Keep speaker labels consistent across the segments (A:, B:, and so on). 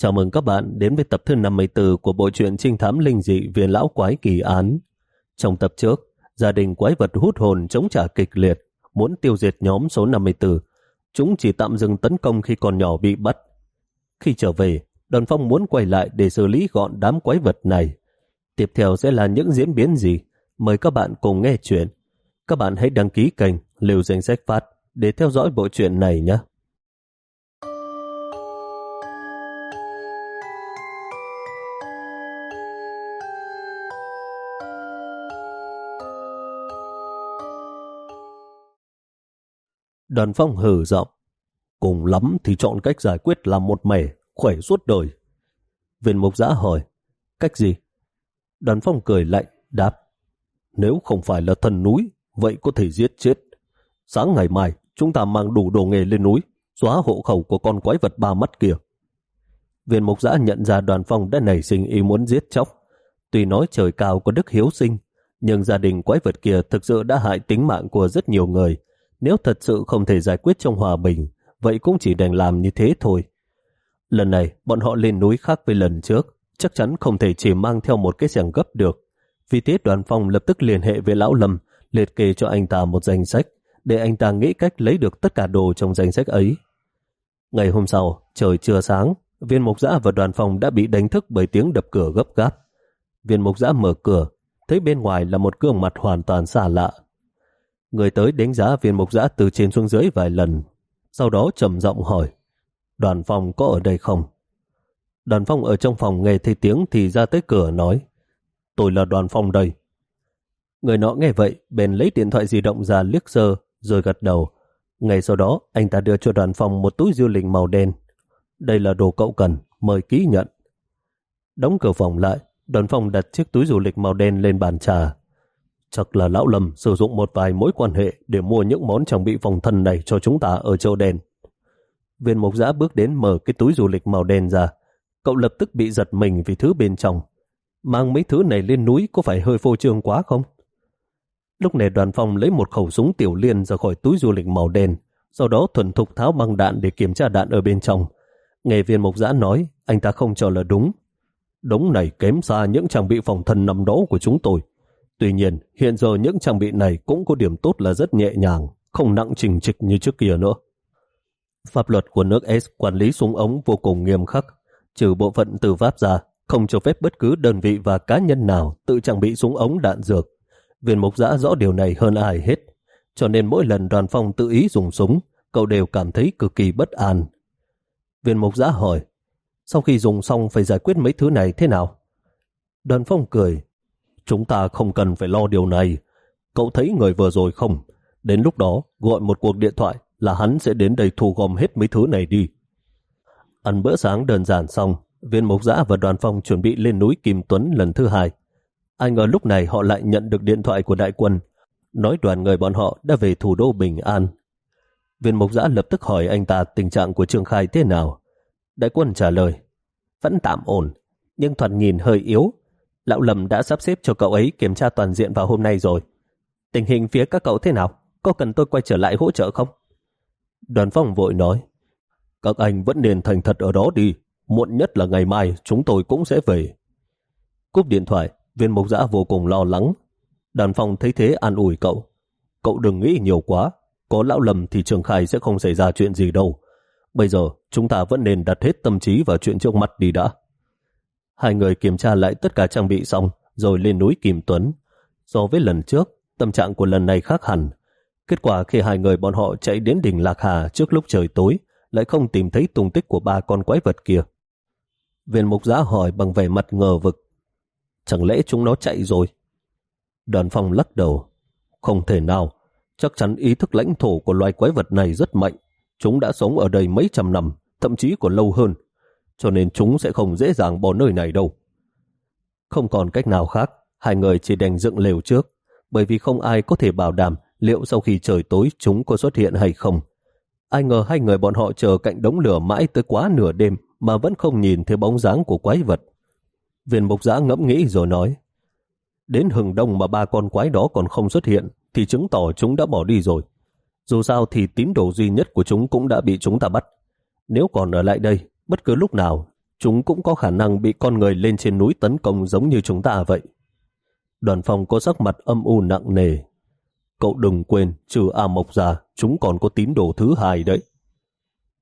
A: Chào mừng các bạn đến với tập thứ 54 của bộ truyện trinh thám linh dị viên lão quái kỳ án. Trong tập trước, gia đình quái vật hút hồn chống trả kịch liệt, muốn tiêu diệt nhóm số 54. Chúng chỉ tạm dừng tấn công khi còn nhỏ bị bắt. Khi trở về, đoàn phong muốn quay lại để xử lý gọn đám quái vật này. Tiếp theo sẽ là những diễn biến gì? Mời các bạn cùng nghe chuyện. Các bạn hãy đăng ký kênh Liều Danh Sách Phát để theo dõi bộ truyện này nhé. Đoàn phong hử giọng. Cùng lắm thì chọn cách giải quyết làm một mẻ, khỏe suốt đời. Viên mục giã hỏi, cách gì? Đoàn phong cười lạnh, đáp. Nếu không phải là thần núi, vậy có thể giết chết. Sáng ngày mai, chúng ta mang đủ đồ nghề lên núi, xóa hộ khẩu của con quái vật ba mắt kia. Viên mục giã nhận ra đoàn phong đã nảy sinh ý muốn giết chóc. Tuy nói trời cao có đức hiếu sinh, nhưng gia đình quái vật kia thực sự đã hại tính mạng của rất nhiều người, nếu thật sự không thể giải quyết trong hòa bình, vậy cũng chỉ đành làm như thế thôi. Lần này, bọn họ lên núi khác với lần trước, chắc chắn không thể chỉ mang theo một cái xẻng gấp được. Vì thế đoàn phong lập tức liên hệ với Lão Lâm, liệt kê cho anh ta một danh sách, để anh ta nghĩ cách lấy được tất cả đồ trong danh sách ấy. Ngày hôm sau, trời chưa sáng, viên mục giã và đoàn phòng đã bị đánh thức bởi tiếng đập cửa gấp gáp. Viên mục giã mở cửa, thấy bên ngoài là một gương mặt hoàn toàn xa lạ. Người tới đánh giá viên mục giã từ trên xuống dưới vài lần, sau đó trầm giọng hỏi, đoàn phòng có ở đây không? Đoàn phong ở trong phòng nghe thấy tiếng thì ra tới cửa nói, tôi là đoàn phong đây. Người nọ nghe vậy, bèn lấy điện thoại di động ra liếc sơ, rồi gật đầu. Ngay sau đó, anh ta đưa cho đoàn phong một túi du lịch màu đen. Đây là đồ cậu cần, mời ký nhận. Đóng cửa phòng lại, đoàn phong đặt chiếc túi du lịch màu đen lên bàn trà, Chắc là lão Lâm sử dụng một vài mối quan hệ để mua những món trang bị phòng thân này cho chúng ta ở châu đen. Viên mục giã bước đến mở cái túi du lịch màu đen ra. Cậu lập tức bị giật mình vì thứ bên trong. Mang mấy thứ này lên núi có phải hơi phô trương quá không? Lúc này đoàn phòng lấy một khẩu súng tiểu liên ra khỏi túi du lịch màu đen, sau đó thuần thục tháo băng đạn để kiểm tra đạn ở bên trong. Nghe viên mục giã nói, anh ta không cho là đúng. Đống này kém xa những trang bị phòng thân nằm đó của chúng tôi. Tuy nhiên, hiện giờ những trang bị này cũng có điểm tốt là rất nhẹ nhàng, không nặng trình trịch như trước kia nữa. Pháp luật của nước S quản lý súng ống vô cùng nghiêm khắc, trừ bộ phận từ pháp ra, không cho phép bất cứ đơn vị và cá nhân nào tự trang bị súng ống đạn dược. Viên mục giã rõ điều này hơn ai hết, cho nên mỗi lần đoàn phong tự ý dùng súng, cậu đều cảm thấy cực kỳ bất an. Viên mục giã hỏi, sau khi dùng xong phải giải quyết mấy thứ này thế nào? Đoàn phong cười, Chúng ta không cần phải lo điều này. Cậu thấy người vừa rồi không? Đến lúc đó, gọi một cuộc điện thoại là hắn sẽ đến đây thu gom hết mấy thứ này đi. Ăn bữa sáng đơn giản xong, viên mục giã và đoàn phong chuẩn bị lên núi Kim Tuấn lần thứ hai. Ai ngờ lúc này họ lại nhận được điện thoại của đại quân, nói đoàn người bọn họ đã về thủ đô Bình An. Viên mục giã lập tức hỏi anh ta tình trạng của Trương Khai thế nào. Đại quân trả lời, vẫn tạm ổn, nhưng thoạt nhìn hơi yếu, Lão Lâm đã sắp xếp cho cậu ấy kiểm tra toàn diện vào hôm nay rồi. Tình hình phía các cậu thế nào? Có cần tôi quay trở lại hỗ trợ không? Đoàn phong vội nói, các anh vẫn nên thành thật ở đó đi. Muộn nhất là ngày mai chúng tôi cũng sẽ về. Cúp điện thoại, viên Mộc giã vô cùng lo lắng. Đoàn phong thấy thế an ủi cậu. Cậu đừng nghĩ nhiều quá. Có lão lầm thì trường khai sẽ không xảy ra chuyện gì đâu. Bây giờ chúng ta vẫn nên đặt hết tâm trí vào chuyện trước mắt đi đã. Hai người kiểm tra lại tất cả trang bị xong, rồi lên núi kìm Tuấn. So với lần trước, tâm trạng của lần này khác hẳn. Kết quả khi hai người bọn họ chạy đến đỉnh Lạc Hà trước lúc trời tối, lại không tìm thấy tung tích của ba con quái vật kia. Viên mục giã hỏi bằng vẻ mặt ngờ vực. Chẳng lẽ chúng nó chạy rồi? Đoàn phong lắc đầu. Không thể nào. Chắc chắn ý thức lãnh thổ của loài quái vật này rất mạnh. Chúng đã sống ở đây mấy trăm năm, thậm chí còn lâu hơn cho nên chúng sẽ không dễ dàng bỏ nơi này đâu. Không còn cách nào khác, hai người chỉ đành dựng lều trước, bởi vì không ai có thể bảo đảm liệu sau khi trời tối chúng có xuất hiện hay không. Ai ngờ hai người bọn họ chờ cạnh đống lửa mãi tới quá nửa đêm mà vẫn không nhìn thấy bóng dáng của quái vật. Viên mục giã ngẫm nghĩ rồi nói, đến hừng đông mà ba con quái đó còn không xuất hiện thì chứng tỏ chúng đã bỏ đi rồi. Dù sao thì tín đồ duy nhất của chúng cũng đã bị chúng ta bắt. Nếu còn ở lại đây bất cứ lúc nào chúng cũng có khả năng bị con người lên trên núi tấn công giống như chúng ta vậy. Đoàn phòng có sắc mặt âm u nặng nề. Cậu đừng quên, trừ A Mộc ra, chúng còn có tín đồ thứ hai đấy.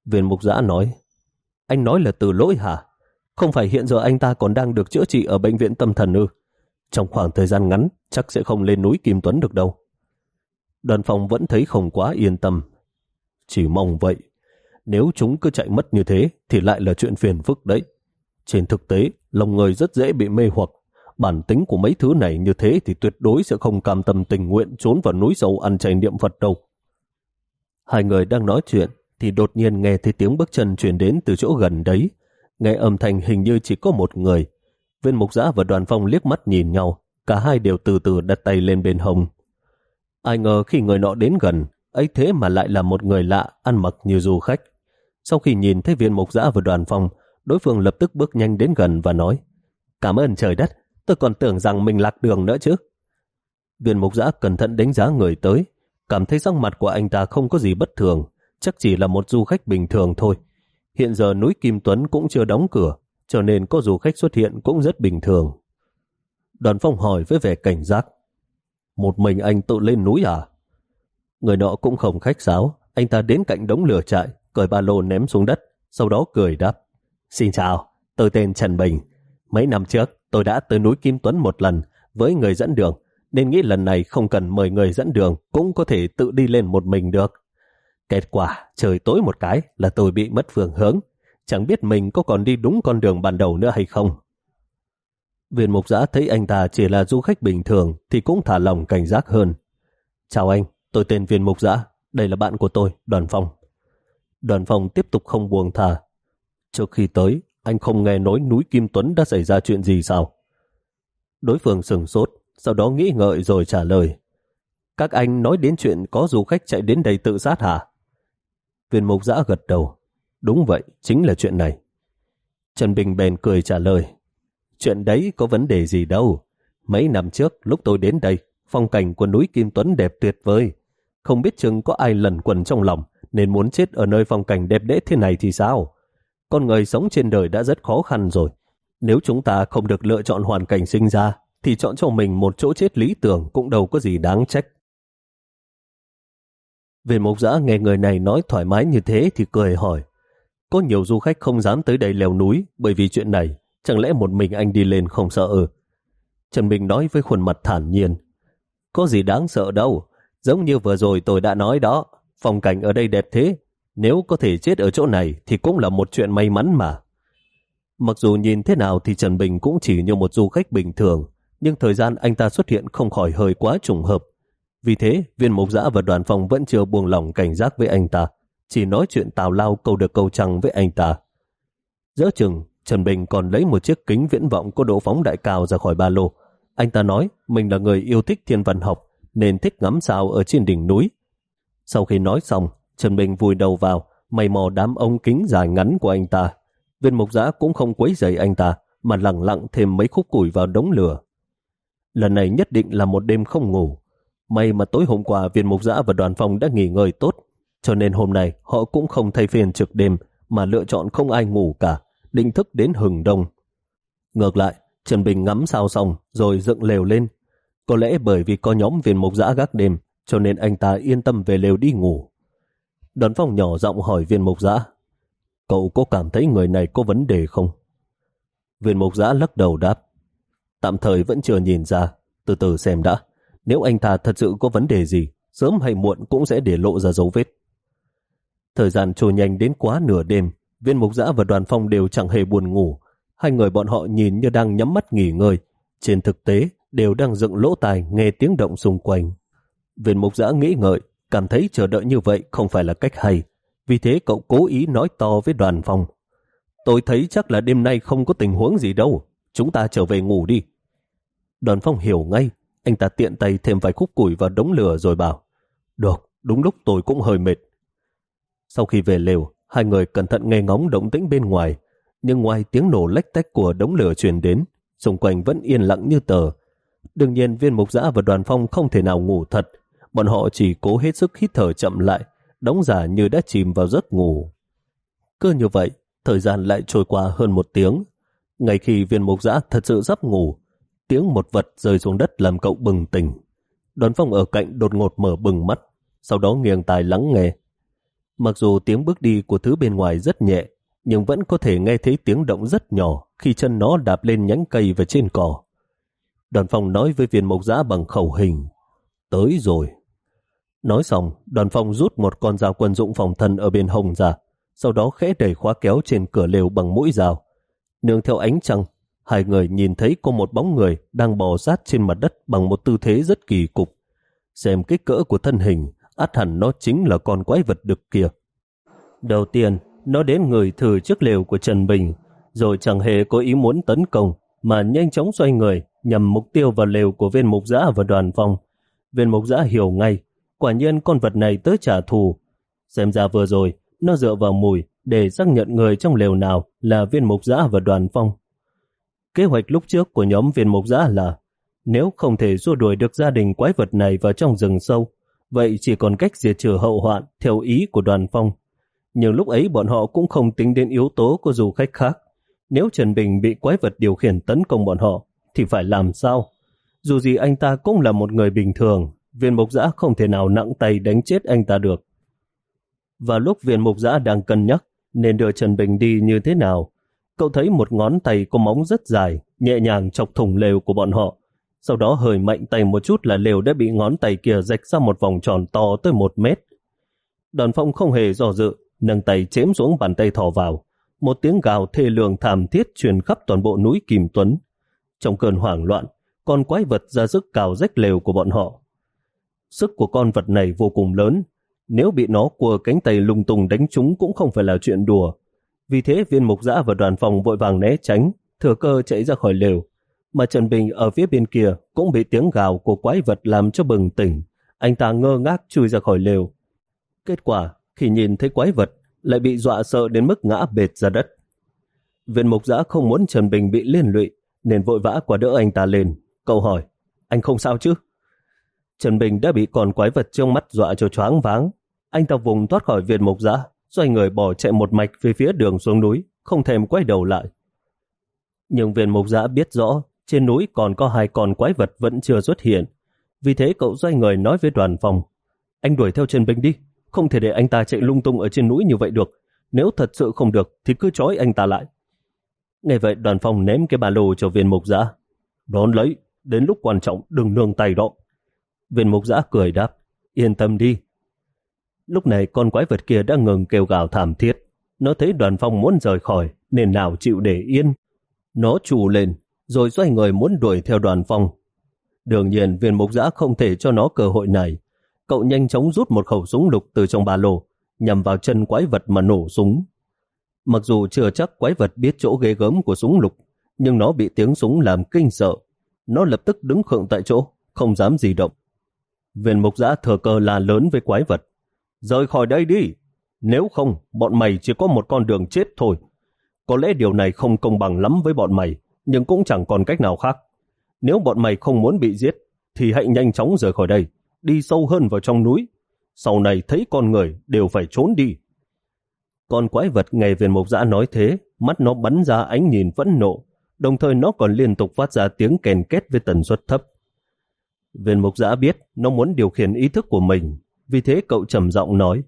A: Viên mục giã nói, anh nói là từ lỗi hả? Không phải hiện giờ anh ta còn đang được chữa trị ở bệnh viện tâm thần ư? Trong khoảng thời gian ngắn, chắc sẽ không lên núi Kim Tuấn được đâu. Đoàn phòng vẫn thấy không quá yên tâm. Chỉ mong vậy. Nếu chúng cứ chạy mất như thế, thì lại là chuyện phiền phức đấy. Trên thực tế, lòng người rất dễ bị mê hoặc. Bản tính của mấy thứ này như thế thì tuyệt đối sẽ không cam tâm tình nguyện trốn vào núi sâu ăn chay niệm Phật đâu. Hai người đang nói chuyện, thì đột nhiên nghe thấy tiếng bước chân chuyển đến từ chỗ gần đấy. Nghe âm thanh hình như chỉ có một người. Viên mục giã và đoàn phong liếc mắt nhìn nhau, cả hai đều từ từ đặt tay lên bên hông. Ai ngờ khi người nọ đến gần, ấy thế mà lại là một người lạ, ăn mặc như du khách. Sau khi nhìn thấy viên mục giã và đoàn phong, đối phương lập tức bước nhanh đến gần và nói Cảm ơn trời đất, tôi còn tưởng rằng mình lạc đường nữa chứ. Viên mục giã cẩn thận đánh giá người tới, cảm thấy sắc mặt của anh ta không có gì bất thường, chắc chỉ là một du khách bình thường thôi. Hiện giờ núi Kim Tuấn cũng chưa đóng cửa, cho nên có du khách xuất hiện cũng rất bình thường. Đoàn phong hỏi với vẻ cảnh giác. Một mình anh tự lên núi à? Người nọ cũng không khách sáo, anh ta đến cạnh đống lửa trại, cởi ba lô ném xuống đất, sau đó cười đáp. Xin chào, tôi tên Trần Bình. Mấy năm trước, tôi đã tới núi Kim Tuấn một lần với người dẫn đường, nên nghĩ lần này không cần mời người dẫn đường cũng có thể tự đi lên một mình được. Kết quả, trời tối một cái là tôi bị mất phương hướng. Chẳng biết mình có còn đi đúng con đường ban đầu nữa hay không. Viên mục giã thấy anh ta chỉ là du khách bình thường thì cũng thả lòng cảnh giác hơn. Chào anh, tôi tên viên mục giã. Đây là bạn của tôi, Đoàn Phong. Đoàn phòng tiếp tục không buồn thà. Trước khi tới, anh không nghe nói núi Kim Tuấn đã xảy ra chuyện gì sao? Đối phương sừng sốt, sau đó nghĩ ngợi rồi trả lời. Các anh nói đến chuyện có du khách chạy đến đây tự sát hả? Viên mục giã gật đầu. Đúng vậy, chính là chuyện này. Trần Bình bèn cười trả lời. Chuyện đấy có vấn đề gì đâu. Mấy năm trước, lúc tôi đến đây, phong cảnh của núi Kim Tuấn đẹp tuyệt vời. Không biết chừng có ai lần quần trong lòng, nên muốn chết ở nơi phong cảnh đẹp đẽ thế này thì sao? Con người sống trên đời đã rất khó khăn rồi. Nếu chúng ta không được lựa chọn hoàn cảnh sinh ra, thì chọn cho mình một chỗ chết lý tưởng cũng đâu có gì đáng trách. Về mộc giã nghe người này nói thoải mái như thế thì cười hỏi. Có nhiều du khách không dám tới đây leo núi bởi vì chuyện này. Chẳng lẽ một mình anh đi lên không sợ ư? Trần Bình nói với khuôn mặt thản nhiên. Có gì đáng sợ đâu. Giống như vừa rồi tôi đã nói đó. Phong cảnh ở đây đẹp thế. Nếu có thể chết ở chỗ này thì cũng là một chuyện may mắn mà. Mặc dù nhìn thế nào thì Trần Bình cũng chỉ như một du khách bình thường, nhưng thời gian anh ta xuất hiện không khỏi hơi quá trùng hợp. Vì thế, viên mục giã và đoàn phòng vẫn chưa buông lỏng cảnh giác với anh ta, chỉ nói chuyện tào lao câu được câu trăng với anh ta. Giữa chừng, Trần Bình còn lấy một chiếc kính viễn vọng có độ phóng đại cao ra khỏi ba lô. Anh ta nói mình là người yêu thích thiên văn học nên thích ngắm sao ở trên đỉnh núi. Sau khi nói xong, Trần Bình vùi đầu vào, mày mò đám ống kính dài ngắn của anh ta. Viên mục giã cũng không quấy rầy anh ta, mà lặng lặng thêm mấy khúc củi vào đống lửa. Lần này nhất định là một đêm không ngủ. May mà tối hôm qua viên mục giã và đoàn phòng đã nghỉ ngơi tốt, cho nên hôm nay họ cũng không thay phiên trực đêm mà lựa chọn không ai ngủ cả, định thức đến hừng đông. Ngược lại, Trần Bình ngắm sao xong rồi dựng lều lên. Có lẽ bởi vì có nhóm viên mục giã gác đêm, cho nên anh ta yên tâm về lều đi ngủ. Đoàn phòng nhỏ giọng hỏi viên mục giã, cậu có cảm thấy người này có vấn đề không? Viên mục giã lắc đầu đáp, tạm thời vẫn chưa nhìn ra, từ từ xem đã. Nếu anh ta thật sự có vấn đề gì, sớm hay muộn cũng sẽ để lộ ra dấu vết. Thời gian trôi nhanh đến quá nửa đêm, viên mục giã và đoàn phong đều chẳng hề buồn ngủ. Hai người bọn họ nhìn như đang nhắm mắt nghỉ ngơi. Trên thực tế, đều đang dựng lỗ tai nghe tiếng động xung quanh. Viên mục giã nghĩ ngợi, cảm thấy chờ đợi như vậy không phải là cách hay. Vì thế cậu cố ý nói to với đoàn phong. Tôi thấy chắc là đêm nay không có tình huống gì đâu. Chúng ta trở về ngủ đi. Đoàn phong hiểu ngay. Anh ta tiện tay thêm vài khúc củi vào đống lửa rồi bảo. Được, đúng lúc tôi cũng hơi mệt. Sau khi về lều, hai người cẩn thận nghe ngóng động tĩnh bên ngoài. Nhưng ngoài tiếng nổ lách tách của đống lửa truyền đến, xung quanh vẫn yên lặng như tờ. Đương nhiên viên mục giã và đoàn phong không thể nào ngủ thật, bọn họ chỉ cố hết sức hít thở chậm lại, đóng giả như đã chìm vào giấc ngủ. Cứ như vậy, Thời gian lại trôi qua hơn một tiếng. Ngay khi viên mục giã thật sự sắp ngủ, tiếng một vật rơi xuống đất làm cậu bừng tỉnh. Đoàn phong ở cạnh đột ngột mở bừng mắt, sau đó nghiêng tai lắng nghe. Mặc dù tiếng bước đi của thứ bên ngoài rất nhẹ, nhưng vẫn có thể nghe thấy tiếng động rất nhỏ khi chân nó đạp lên nhánh cây và trên cỏ. Đoàn phong nói với viên mộc giã bằng khẩu hình. Tới rồi. Nói xong, đoàn phong rút một con dao quân dụng phòng thân ở bên hông ra, sau đó khẽ đẩy khóa kéo trên cửa lều bằng mũi dao. Nương theo ánh trăng, hai người nhìn thấy có một bóng người đang bò sát trên mặt đất bằng một tư thế rất kỳ cục. Xem kích cỡ của thân hình, át hẳn nó chính là con quái vật đực kia. Đầu tiên, nó đến người thử chiếc lều của Trần Bình, rồi chẳng hề có ý muốn tấn công, mà nhanh chóng xoay người nhằm mục tiêu vào lều của viên mục giã và đoàn phong. Viên mục giã hiểu ngay, quả nhiên con vật này tới trả thù. Xem ra vừa rồi, nó dựa vào mùi để xác nhận người trong lều nào là viên mục giã và đoàn phong. Kế hoạch lúc trước của nhóm viên mục giã là nếu không thể xua đuổi được gia đình quái vật này vào trong rừng sâu, vậy chỉ còn cách diệt trừ hậu hoạn theo ý của đoàn phong. Nhưng lúc ấy bọn họ cũng không tính đến yếu tố của du khách khác. Nếu Trần Bình bị quái vật điều khiển tấn công bọn họ, thì phải làm sao? Dù gì anh ta cũng là một người bình thường, viên mục giã không thể nào nặng tay đánh chết anh ta được. Và lúc viên mục giã đang cân nhắc nên đưa Trần Bình đi như thế nào, cậu thấy một ngón tay có móng rất dài, nhẹ nhàng chọc thủng lều của bọn họ. Sau đó hơi mạnh tay một chút là lều đã bị ngón tay kia rạch ra một vòng tròn to tới một mét. Đoàn phong không hề do dự, nâng tay chém xuống bàn tay thò vào. Một tiếng gào thê lương thảm thiết truyền khắp toàn bộ núi Kim Tuấn. Trong cơn hoảng loạn, con quái vật ra sức cào rách lều của bọn họ. Sức của con vật này vô cùng lớn, nếu bị nó quơ cánh tay lung tung đánh chúng cũng không phải là chuyện đùa. Vì thế viên mục giã và đoàn phòng vội vàng né tránh, thừa cơ chạy ra khỏi lều. Mà Trần Bình ở phía bên kia cũng bị tiếng gào của quái vật làm cho bừng tỉnh. Anh ta ngơ ngác chui ra khỏi lều. Kết quả, khi nhìn thấy quái vật, lại bị dọa sợ đến mức ngã bệt ra đất. Viên mục giã không muốn Trần Bình bị liên lụy, nên vội vã qua đỡ anh ta lên. Cậu hỏi, anh không sao chứ? Trần Bình đã bị con quái vật trong mắt dọa cho choáng váng. Anh ta vùng thoát khỏi viên mục giã, xoay người bỏ chạy một mạch về phía đường xuống núi, không thèm quay đầu lại. Nhưng viên mục giã biết rõ, trên núi còn có hai con quái vật vẫn chưa xuất hiện. Vì thế cậu xoay người nói với đoàn phòng, anh đuổi theo Trần Bình đi, không thể để anh ta chạy lung tung ở trên núi như vậy được. Nếu thật sự không được thì cứ trói anh ta lại. Ngay vậy đoàn phòng ném cái ba lô cho viên mục giã. Đón lấy, đến lúc quan trọng đừng nương tay đó. Viên mục giã cười đáp, yên tâm đi. Lúc này con quái vật kia đã ngừng kêu gào thảm thiết. Nó thấy đoàn phong muốn rời khỏi, nên nào chịu để yên. Nó trù lên, rồi xoay người muốn đuổi theo đoàn phong. Đương nhiên viên mục giã không thể cho nó cơ hội này. Cậu nhanh chóng rút một khẩu súng lục từ trong ba lô, nhằm vào chân quái vật mà nổ súng. Mặc dù chưa chắc quái vật biết chỗ ghê gớm của súng lục, nhưng nó bị tiếng súng làm kinh sợ. Nó lập tức đứng khựng tại chỗ, không dám gì động. Viên mục giã thừa cơ là lớn với quái vật. Rời khỏi đây đi! Nếu không, bọn mày chỉ có một con đường chết thôi. Có lẽ điều này không công bằng lắm với bọn mày, nhưng cũng chẳng còn cách nào khác. Nếu bọn mày không muốn bị giết, thì hãy nhanh chóng rời khỏi đây, đi sâu hơn vào trong núi. Sau này thấy con người đều phải trốn đi. Con quái vật ngày viên mục giã nói thế, mắt nó bắn ra ánh nhìn phẫn nộ, đồng thời nó còn liên tục phát ra tiếng kèn kết với tần suất thấp. Viên mục giã biết nó muốn điều khiển ý thức của mình, vì thế cậu trầm giọng nói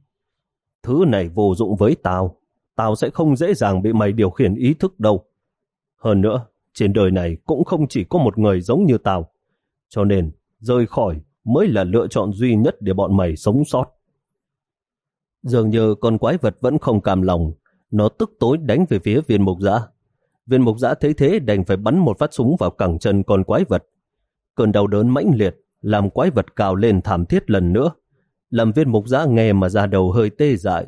A: Thứ này vô dụng với tao, tao sẽ không dễ dàng bị mày điều khiển ý thức đâu. Hơn nữa, trên đời này cũng không chỉ có một người giống như tao, cho nên rời khỏi mới là lựa chọn duy nhất để bọn mày sống sót. Dường như con quái vật vẫn không cam lòng, nó tức tối đánh về phía viên mục giã. Viên mục giã thấy thế đành phải bắn một phát súng vào cẳng chân con quái vật. Cơn đau đớn mãnh liệt, làm quái vật cào lên thảm thiết lần nữa, làm viên mục giã nghe mà ra đầu hơi tê dại.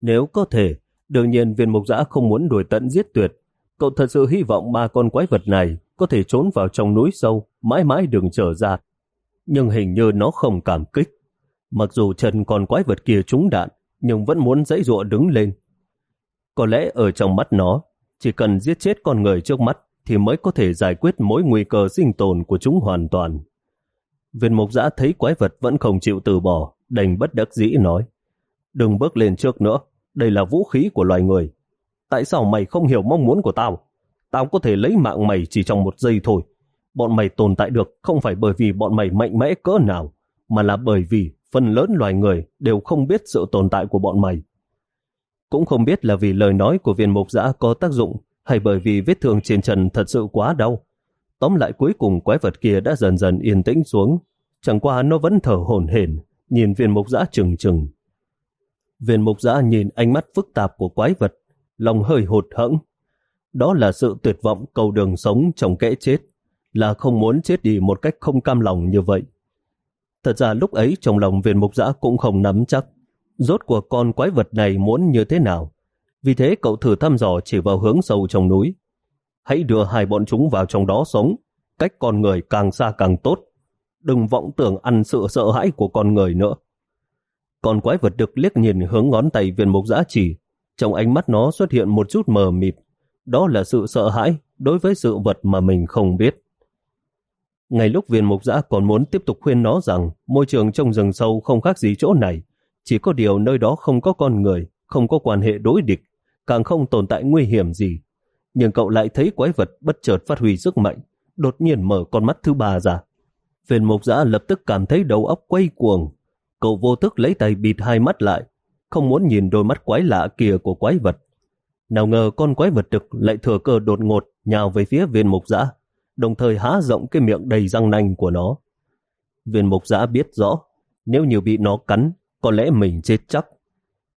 A: Nếu có thể, đương nhiên viên mục giã không muốn đuổi tận giết tuyệt. Cậu thật sự hy vọng ba con quái vật này có thể trốn vào trong núi sâu, mãi mãi đừng trở ra. Nhưng hình như nó không cảm kích. Mặc dù chân con quái vật kia trúng đạn, nhưng vẫn muốn dãy dụa đứng lên. Có lẽ ở trong mắt nó, chỉ cần giết chết con người trước mắt thì mới có thể giải quyết mối nguy cơ sinh tồn của chúng hoàn toàn. Viên mục giã thấy quái vật vẫn không chịu từ bỏ, đành bất đắc dĩ nói. Đừng bước lên trước nữa, đây là vũ khí của loài người. Tại sao mày không hiểu mong muốn của tao? Tao có thể lấy mạng mày chỉ trong một giây thôi. Bọn mày tồn tại được không phải bởi vì bọn mày mạnh mẽ cỡ nào, mà là bởi vì phần lớn loài người đều không biết sự tồn tại của bọn mày. Cũng không biết là vì lời nói của viên mục giã có tác dụng hay bởi vì vết thương trên trần thật sự quá đau. Tóm lại cuối cùng quái vật kia đã dần dần yên tĩnh xuống. Chẳng qua nó vẫn thở hổn hển, nhìn viên mục giã trừng trừng. Viên mục giã nhìn ánh mắt phức tạp của quái vật, lòng hơi hụt hẫng. Đó là sự tuyệt vọng cầu đường sống trong kẽ chết, là không muốn chết đi một cách không cam lòng như vậy. Thật ra lúc ấy trong lòng viên mục giã cũng không nắm chắc. Rốt cuộc con quái vật này muốn như thế nào? Vì thế cậu thử thăm dò chỉ vào hướng sâu trong núi. Hãy đưa hai bọn chúng vào trong đó sống, cách con người càng xa càng tốt. Đừng vọng tưởng ăn sự sợ hãi của con người nữa. Con quái vật được liếc nhìn hướng ngón tay viên mục giã chỉ. Trong ánh mắt nó xuất hiện một chút mờ mịt. Đó là sự sợ hãi đối với sự vật mà mình không biết. Ngay lúc viên mục giã còn muốn tiếp tục khuyên nó rằng môi trường trong rừng sâu không khác gì chỗ này, chỉ có điều nơi đó không có con người, không có quan hệ đối địch, càng không tồn tại nguy hiểm gì. Nhưng cậu lại thấy quái vật bất chợt phát huy sức mạnh, đột nhiên mở con mắt thứ ba ra. Viên mục giã lập tức cảm thấy đầu óc quay cuồng. Cậu vô thức lấy tay bịt hai mắt lại, không muốn nhìn đôi mắt quái lạ kia của quái vật. Nào ngờ con quái vật trực lại thừa cơ đột ngột nhào về phía viên mục giã, đồng thời há rộng cái miệng đầy răng nanh của nó. Viên mục giã biết rõ, nếu như bị nó cắn, có lẽ mình chết chắc.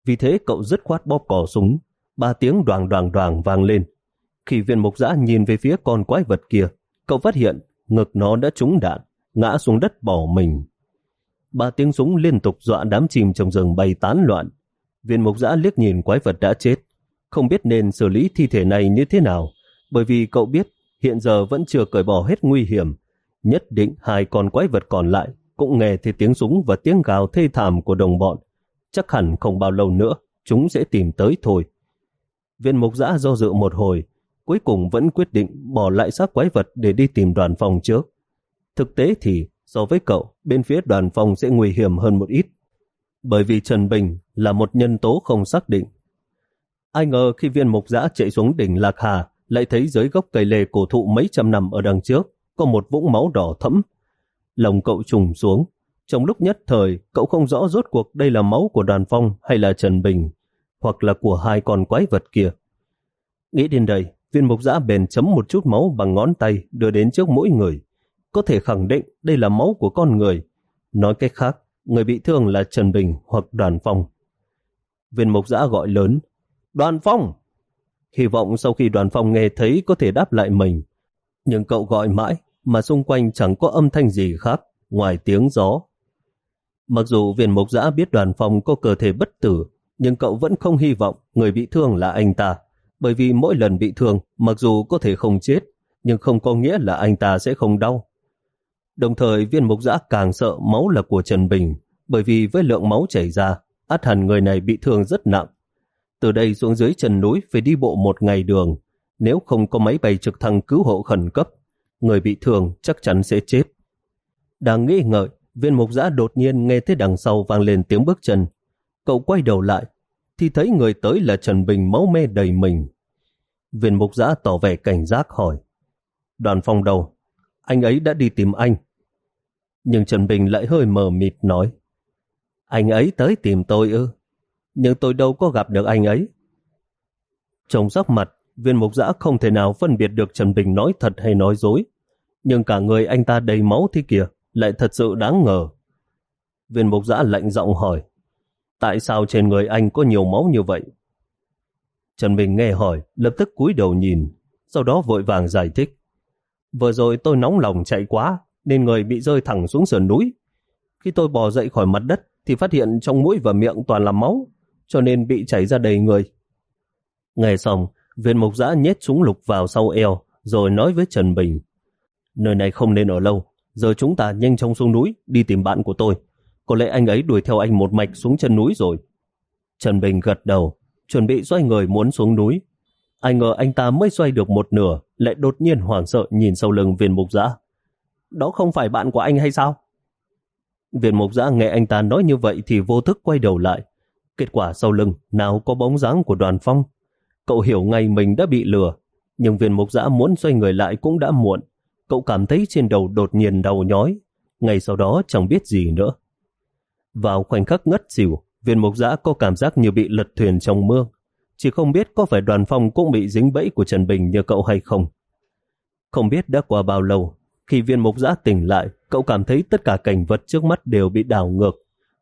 A: Vì thế cậu dứt khoát bóp cò súng, ba tiếng đoàn đoàn đoàn vang lên. Khi viên mục giã nhìn về phía con quái vật kia, cậu phát hiện ngực nó đã trúng đạn, ngã xuống đất bỏ mình. Ba tiếng súng liên tục dọa đám chim trong rừng bay tán loạn. Viên mục giã liếc nhìn quái vật đã chết, không biết nên xử lý thi thể này như thế nào, bởi vì cậu biết hiện giờ vẫn chưa cởi bỏ hết nguy hiểm. Nhất định hai con quái vật còn lại cũng nghe thấy tiếng súng và tiếng gào thê thảm của đồng bọn. Chắc hẳn không bao lâu nữa chúng sẽ tìm tới thôi. Viên mục giã do dự một hồi, cuối cùng vẫn quyết định bỏ lại xác quái vật để đi tìm đoàn phòng trước. Thực tế thì, so với cậu, bên phía đoàn phòng sẽ nguy hiểm hơn một ít. Bởi vì Trần Bình là một nhân tố không xác định. Ai ngờ khi viên mục giã chạy xuống đỉnh Lạc Hà, lại thấy dưới gốc cây lê cổ thụ mấy trăm năm ở đằng trước, có một vũng máu đỏ thẫm. Lòng cậu trùng xuống. Trong lúc nhất thời, cậu không rõ rốt cuộc đây là máu của đoàn phong hay là Trần Bình, hoặc là của hai con quái vật kia. Nghĩ đến đây, viên mục giã bền chấm một chút máu bằng ngón tay đưa đến trước mỗi người. Có thể khẳng định đây là máu của con người. Nói cách khác, người bị thương là Trần Bình hoặc đoàn phong. Viên mục giã gọi lớn, đoàn phong! Hy vọng sau khi đoàn phong nghe thấy có thể đáp lại mình. Nhưng cậu gọi mãi mà xung quanh chẳng có âm thanh gì khác ngoài tiếng gió. Mặc dù viên mục giã biết đoàn phong có cơ thể bất tử, nhưng cậu vẫn không hy vọng người bị thương là anh ta. Bởi vì mỗi lần bị thương, mặc dù có thể không chết, nhưng không có nghĩa là anh ta sẽ không đau. Đồng thời viên mục giã càng sợ máu là của Trần Bình, bởi vì với lượng máu chảy ra, át hẳn người này bị thương rất nặng. Từ đây xuống dưới chân núi phải đi bộ một ngày đường. Nếu không có máy bay trực thăng cứu hộ khẩn cấp, người bị thương chắc chắn sẽ chết. Đang nghĩ ngợi, viên mục giã đột nhiên nghe thấy đằng sau vang lên tiếng bước chân. Cậu quay đầu lại, thì thấy người tới là Trần Bình máu me đầy mình. Viên mục giã tỏ vẻ cảnh giác hỏi. Đoàn phong đầu, anh ấy đã đi tìm anh. Nhưng Trần Bình lại hơi mờ mịt nói. Anh ấy tới tìm tôi ư? nhưng tôi đâu có gặp được anh ấy. Trong sắc mặt, viên mục giã không thể nào phân biệt được Trần Bình nói thật hay nói dối, nhưng cả người anh ta đầy máu thế kìa, lại thật sự đáng ngờ. Viên mục giã lạnh giọng hỏi, tại sao trên người anh có nhiều máu như vậy? Trần Bình nghe hỏi, lập tức cúi đầu nhìn, sau đó vội vàng giải thích. Vừa rồi tôi nóng lòng chạy quá, nên người bị rơi thẳng xuống sườn núi. Khi tôi bò dậy khỏi mặt đất, thì phát hiện trong mũi và miệng toàn là máu cho nên bị chảy ra đầy người. Nghe xong, viên mục giã nhét súng lục vào sau eo, rồi nói với Trần Bình. Nơi này không nên ở lâu, giờ chúng ta nhanh chóng xuống núi, đi tìm bạn của tôi. Có lẽ anh ấy đuổi theo anh một mạch xuống chân núi rồi. Trần Bình gật đầu, chuẩn bị xoay người muốn xuống núi. Ai ngờ anh ta mới xoay được một nửa, lại đột nhiên hoảng sợ nhìn sau lưng viên mục giã. Đó không phải bạn của anh hay sao? Viên mục giã nghe anh ta nói như vậy thì vô thức quay đầu lại, Kết quả sau lưng nào có bóng dáng của đoàn phong. Cậu hiểu ngay mình đã bị lừa, nhưng viên mục giã muốn xoay người lại cũng đã muộn. Cậu cảm thấy trên đầu đột nhiên đau nhói, Ngày sau đó chẳng biết gì nữa. Vào khoảnh khắc ngất xỉu, viên mục giã có cảm giác như bị lật thuyền trong mương. Chỉ không biết có phải đoàn phong cũng bị dính bẫy của Trần Bình như cậu hay không. Không biết đã qua bao lâu, khi viên mục giã tỉnh lại, cậu cảm thấy tất cả cảnh vật trước mắt đều bị đảo ngược.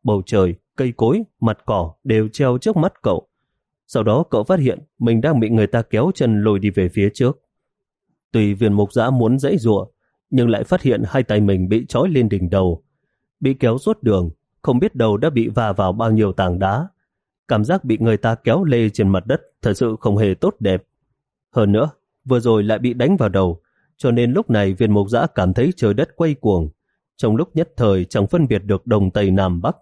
A: Bầu trời, cây cối, mặt cỏ đều treo trước mắt cậu. Sau đó cậu phát hiện mình đang bị người ta kéo chân lùi đi về phía trước. Tùy viên mục giã muốn dãy rủa, nhưng lại phát hiện hai tay mình bị trói lên đỉnh đầu. Bị kéo suốt đường, không biết đầu đã bị va vào bao nhiêu tảng đá. Cảm giác bị người ta kéo lê trên mặt đất thật sự không hề tốt đẹp. Hơn nữa, vừa rồi lại bị đánh vào đầu, cho nên lúc này viên mục giã cảm thấy trời đất quay cuồng. Trong lúc nhất thời chẳng phân biệt được đồng Tây Nam Bắc.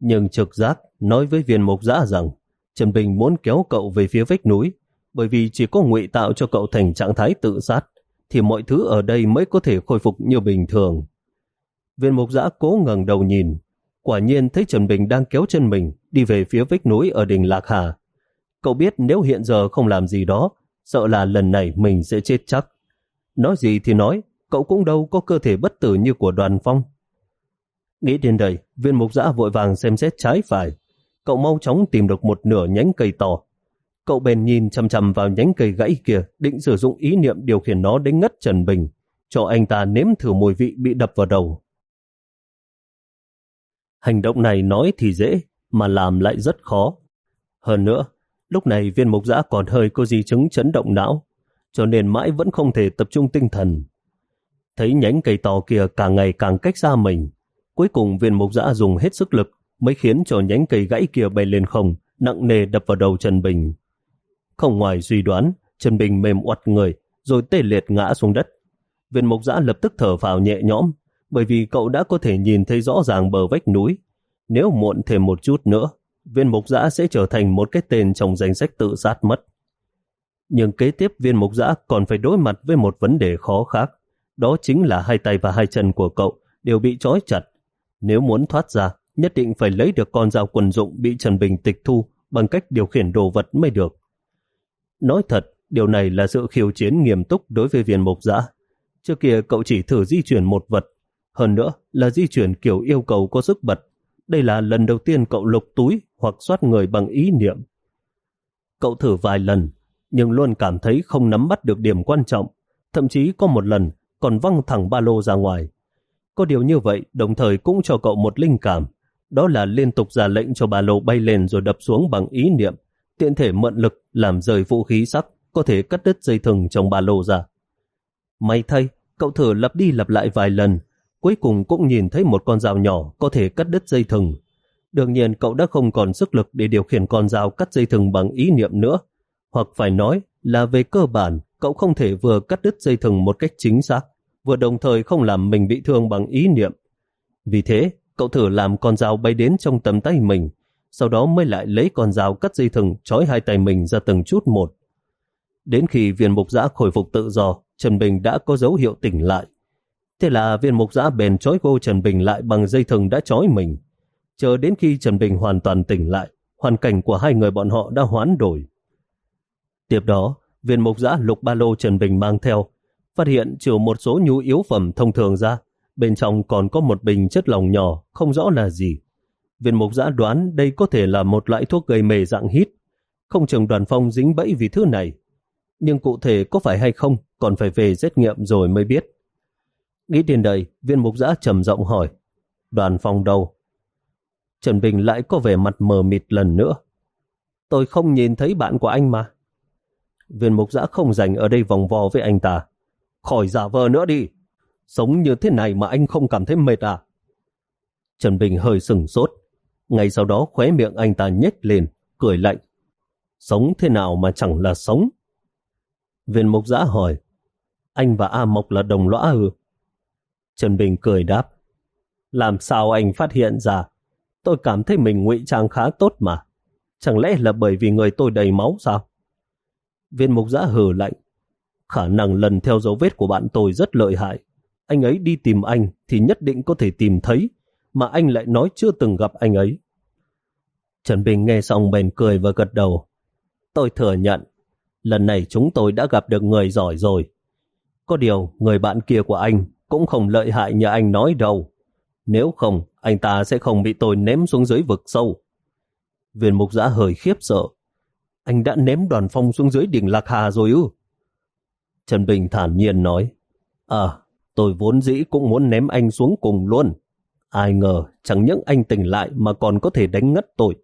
A: Nhưng trực giác nói với viên mục giã rằng Trần Bình muốn kéo cậu về phía vách núi bởi vì chỉ có ngụy tạo cho cậu thành trạng thái tự sát thì mọi thứ ở đây mới có thể khôi phục như bình thường. Viên mục giã cố ngẩng đầu nhìn, quả nhiên thấy Trần Bình đang kéo chân mình đi về phía vách núi ở đỉnh Lạc Hà. Cậu biết nếu hiện giờ không làm gì đó, sợ là lần này mình sẽ chết chắc. Nói gì thì nói, cậu cũng đâu có cơ thể bất tử như của đoàn phong. Nghĩ đến đây, viên mục giã vội vàng xem xét trái phải. Cậu mau chóng tìm được một nửa nhánh cây to. Cậu bèn nhìn chăm chăm vào nhánh cây gãy kia, định sử dụng ý niệm điều khiển nó đánh ngất Trần Bình, cho anh ta nếm thử mùi vị bị đập vào đầu. Hành động này nói thì dễ, mà làm lại rất khó. Hơn nữa, lúc này viên mục giã còn hơi có di chứng chấn động não, cho nên mãi vẫn không thể tập trung tinh thần. Thấy nhánh cây to kia càng ngày càng cách xa mình, cuối cùng viên mục giã dùng hết sức lực mới khiến cho nhánh cây gãy kia bay lên không, nặng nề đập vào đầu Trần Bình. Không ngoài suy đoán, Trần Bình mềm oặt người, rồi tê liệt ngã xuống đất. Viên mục giã lập tức thở vào nhẹ nhõm, bởi vì cậu đã có thể nhìn thấy rõ ràng bờ vách núi. Nếu muộn thêm một chút nữa, viên mục giã sẽ trở thành một cái tên trong danh sách tự sát mất. Nhưng kế tiếp viên mục giã còn phải đối mặt với một vấn đề khó khác. Đó chính là hai tay và hai chân của cậu đều bị trói chặt. Nếu muốn thoát ra, nhất định phải lấy được con dao quần dụng bị Trần Bình tịch thu bằng cách điều khiển đồ vật mới được. Nói thật, điều này là sự khiêu chiến nghiêm túc đối với viên mục giã. Trước kia cậu chỉ thử di chuyển một vật, hơn nữa là di chuyển kiểu yêu cầu có sức bật. Đây là lần đầu tiên cậu lục túi hoặc soát người bằng ý niệm. Cậu thử vài lần, nhưng luôn cảm thấy không nắm bắt được điểm quan trọng. Thậm chí có một lần còn văng thẳng ba lô ra ngoài. Có điều như vậy đồng thời cũng cho cậu một linh cảm. Đó là liên tục ra lệnh cho ba lô bay lên rồi đập xuống bằng ý niệm tiện thể mượn lực làm rời vũ khí sắc, có thể cắt đứt dây thừng trong ba lô ra. May thay, cậu thử lặp đi lặp lại vài lần, cuối cùng cũng nhìn thấy một con dao nhỏ có thể cắt đứt dây thừng. Đương nhiên cậu đã không còn sức lực để điều khiển con dao cắt dây thừng bằng ý niệm nữa, hoặc phải nói là về cơ bản cậu không thể vừa cắt đứt dây thừng một cách chính xác, vừa đồng thời không làm mình bị thương bằng ý niệm. Vì thế, cậu thử làm con dao bay đến trong tầm tay mình, sau đó mới lại lấy con dao cắt dây thừng trói hai tay mình ra từng chút một. Đến khi viên mục giã khôi phục tự do, Trần Bình đã có dấu hiệu tỉnh lại. Thế là viên mục giã bèn trói cô Trần Bình lại bằng dây thừng đã trói mình. Chờ đến khi Trần Bình hoàn toàn tỉnh lại, hoàn cảnh của hai người bọn họ đã hoán đổi. Tiếp đó, viên mục giã lục ba lô Trần Bình mang theo, phát hiện trừ một số nhu yếu phẩm thông thường ra, bên trong còn có một bình chất lỏng nhỏ, không rõ là gì. Viên mục giã đoán đây có thể là một loại thuốc gây mề dạng hít. Không chừng đoàn phong dính bẫy vì thứ này. Nhưng cụ thể có phải hay không còn phải về xét nghiệm rồi mới biết. Nghĩ đến đây, viên mục giã trầm giọng hỏi. Đoàn phong đâu? Trần Bình lại có vẻ mặt mờ mịt lần nữa. Tôi không nhìn thấy bạn của anh mà. Viên mục giã không dành ở đây vòng vo với anh ta. Khỏi giả vờ nữa đi. Sống như thế này mà anh không cảm thấy mệt à? Trần Bình hơi sừng sốt. Ngay sau đó khóe miệng anh ta nhếch lên, cười lạnh. Sống thế nào mà chẳng là sống? Viên mục giã hỏi, anh và A Mộc là đồng lõa ư? Trần Bình cười đáp, làm sao anh phát hiện ra? Tôi cảm thấy mình ngụy trang khá tốt mà. Chẳng lẽ là bởi vì người tôi đầy máu sao? Viên mục giã hừ lạnh, khả năng lần theo dấu vết của bạn tôi rất lợi hại. Anh ấy đi tìm anh thì nhất định có thể tìm thấy, mà anh lại nói chưa từng gặp anh ấy. Trần Bình nghe xong bèn cười và gật đầu. Tôi thừa nhận, lần này chúng tôi đã gặp được người giỏi rồi. Có điều, người bạn kia của anh cũng không lợi hại như anh nói đâu. Nếu không, anh ta sẽ không bị tôi ném xuống dưới vực sâu. Viên mục giã hơi khiếp sợ. Anh đã ném đoàn phong xuống dưới đỉnh Lạc Hà rồi ư? Trần Bình thản nhiên nói. À, tôi vốn dĩ cũng muốn ném anh xuống cùng luôn. Ai ngờ, chẳng những anh tỉnh lại mà còn có thể đánh ngất tôi.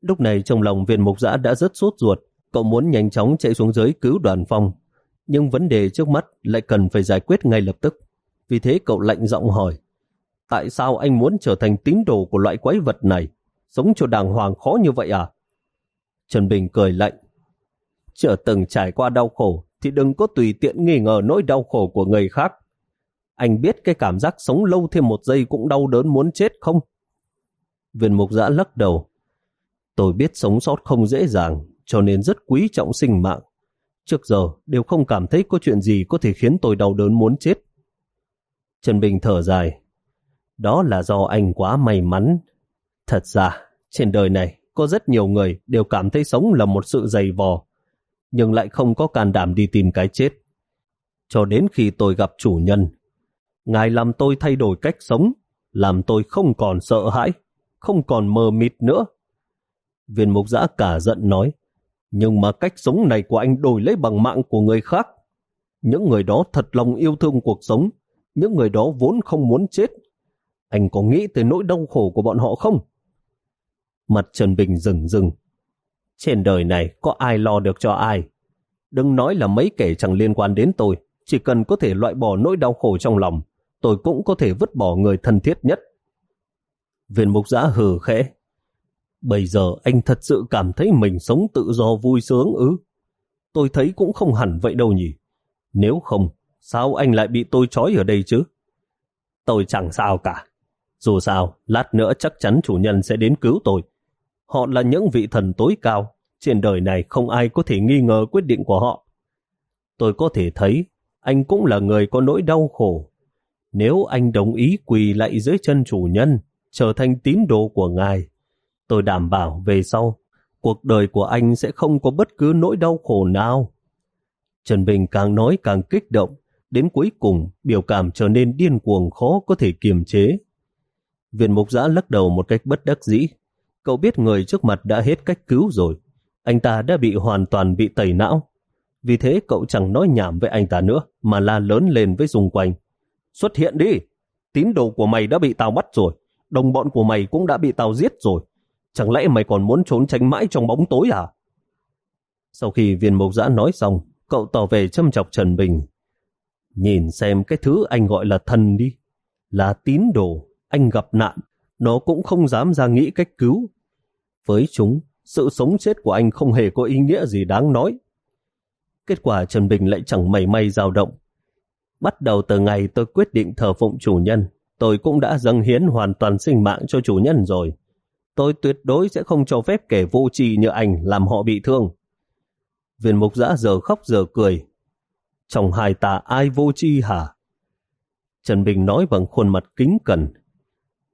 A: Lúc này trong lòng viên mục giã đã rất sốt ruột. Cậu muốn nhanh chóng chạy xuống dưới cứu đoàn phong. Nhưng vấn đề trước mắt lại cần phải giải quyết ngay lập tức. Vì thế cậu lạnh giọng hỏi. Tại sao anh muốn trở thành tín đồ của loại quái vật này? Sống cho đàng hoàng khó như vậy à? Trần Bình cười lạnh. Chưa từng trải qua đau khổ thì đừng có tùy tiện nghi ngờ nỗi đau khổ của người khác. Anh biết cái cảm giác sống lâu thêm một giây cũng đau đớn muốn chết không? Viên mục giã lắc đầu. Tôi biết sống sót không dễ dàng, cho nên rất quý trọng sinh mạng. Trước giờ đều không cảm thấy có chuyện gì có thể khiến tôi đau đớn muốn chết. Trần Bình thở dài. Đó là do anh quá may mắn. Thật ra, trên đời này có rất nhiều người đều cảm thấy sống là một sự dày vò, nhưng lại không có can đảm đi tìm cái chết. Cho đến khi tôi gặp chủ nhân, Ngài làm tôi thay đổi cách sống, làm tôi không còn sợ hãi, không còn mờ mịt nữa. Viên mục giã cả giận nói, nhưng mà cách sống này của anh đổi lấy bằng mạng của người khác. Những người đó thật lòng yêu thương cuộc sống, những người đó vốn không muốn chết. Anh có nghĩ tới nỗi đau khổ của bọn họ không? Mặt Trần Bình rừng rừng. Trên đời này có ai lo được cho ai? Đừng nói là mấy kẻ chẳng liên quan đến tôi, chỉ cần có thể loại bỏ nỗi đau khổ trong lòng, tôi cũng có thể vứt bỏ người thân thiết nhất. Viên mục giã hừ khẽ. Bây giờ anh thật sự cảm thấy mình sống tự do vui sướng ư? Tôi thấy cũng không hẳn vậy đâu nhỉ. Nếu không, sao anh lại bị tôi trói ở đây chứ? Tôi chẳng sao cả. Dù sao, lát nữa chắc chắn chủ nhân sẽ đến cứu tôi. Họ là những vị thần tối cao. Trên đời này không ai có thể nghi ngờ quyết định của họ. Tôi có thể thấy anh cũng là người có nỗi đau khổ. Nếu anh đồng ý quỳ lại dưới chân chủ nhân, trở thành tín đồ của ngài, tôi đảm bảo về sau, cuộc đời của anh sẽ không có bất cứ nỗi đau khổ nào. Trần Bình càng nói càng kích động, đến cuối cùng biểu cảm trở nên điên cuồng khó có thể kiềm chế. Viện mục giã lắc đầu một cách bất đắc dĩ. Cậu biết người trước mặt đã hết cách cứu rồi. Anh ta đã bị hoàn toàn bị tẩy não. Vì thế cậu chẳng nói nhảm với anh ta nữa, mà la lớn lên với xung quanh. Xuất hiện đi! Tín đồ của mày đã bị tao bắt rồi. Đồng bọn của mày cũng đã bị tao giết rồi. Chẳng lẽ mày còn muốn trốn tránh mãi trong bóng tối à? Sau khi viên mộc giã nói xong, cậu tỏ về châm chọc Trần Bình. Nhìn xem cái thứ anh gọi là thần đi. Là tín đồ, anh gặp nạn, nó cũng không dám ra nghĩ cách cứu. Với chúng, sự sống chết của anh không hề có ý nghĩa gì đáng nói. Kết quả Trần Bình lại chẳng mảy may dao động. Bắt đầu từ ngày tôi quyết định thờ phụng chủ nhân, tôi cũng đã dâng hiến hoàn toàn sinh mạng cho chủ nhân rồi. Tôi tuyệt đối sẽ không cho phép kẻ vô tri như anh làm họ bị thương. Viên mục giã giờ khóc giờ cười. Trong hai ta ai vô tri hả? Trần Bình nói bằng khuôn mặt kính cẩn.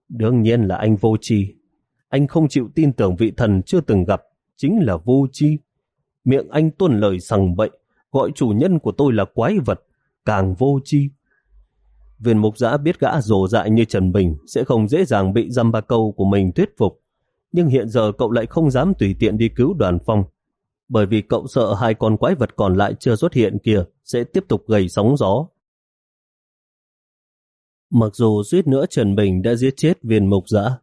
A: Đương nhiên là anh vô tri. Anh không chịu tin tưởng vị thần chưa từng gặp, chính là vô tri. Miệng anh tuân lời sằng bậy, gọi chủ nhân của tôi là quái vật, càng vô tri. Viên mục giã biết gã rồ dại như Trần Bình sẽ không dễ dàng bị dăm ba câu của mình thuyết phục. Nhưng hiện giờ cậu lại không dám tùy tiện đi cứu đoàn phong. Bởi vì cậu sợ hai con quái vật còn lại chưa xuất hiện kia sẽ tiếp tục gây sóng gió. Mặc dù suýt nữa Trần Bình đã giết chết viên mục giã,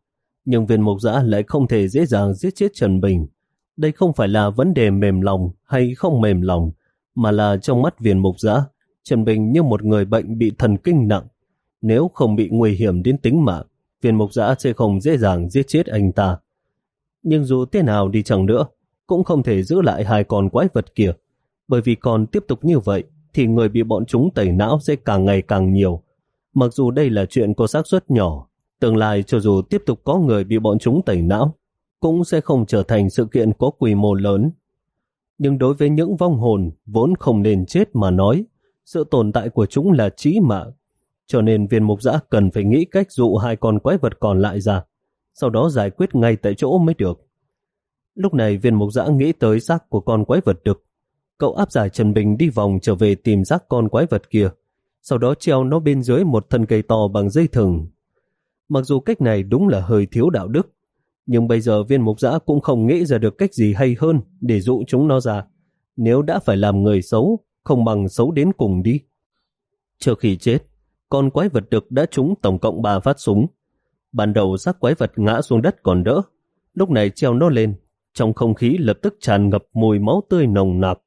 A: nhưng viên mục giã lại không thể dễ dàng giết chết Trần Bình. Đây không phải là vấn đề mềm lòng hay không mềm lòng, mà là trong mắt viên mục giã, Trần Bình như một người bệnh bị thần kinh nặng. Nếu không bị nguy hiểm đến tính mạng, viên mục giã sẽ không dễ dàng giết chết anh ta. Nhưng dù thế nào đi chẳng nữa, cũng không thể giữ lại hai con quái vật kia. Bởi vì còn tiếp tục như vậy, thì người bị bọn chúng tẩy não sẽ càng ngày càng nhiều. Mặc dù đây là chuyện có xác suất nhỏ, tương lai cho dù tiếp tục có người bị bọn chúng tẩy não, cũng sẽ không trở thành sự kiện có quy mô lớn. Nhưng đối với những vong hồn vốn không nên chết mà nói, sự tồn tại của chúng là chí mạng. Cho nên viên mục giã cần phải nghĩ cách dụ hai con quái vật còn lại ra sau đó giải quyết ngay tại chỗ mới được. Lúc này viên mục giã nghĩ tới xác của con quái vật đực. Cậu áp giải Trần Bình đi vòng trở về tìm xác con quái vật kia, sau đó treo nó bên dưới một thân cây to bằng dây thừng. Mặc dù cách này đúng là hơi thiếu đạo đức, nhưng bây giờ viên mục giã cũng không nghĩ ra được cách gì hay hơn để dụ chúng nó ra. Nếu đã phải làm người xấu, không bằng xấu đến cùng đi. Trước khi chết, con quái vật đực đã trúng tổng cộng 3 phát súng. Ban đầu xác quái vật ngã xuống đất còn đỡ, lúc này treo nó lên, trong không khí lập tức tràn ngập mùi máu tươi nồng nặc.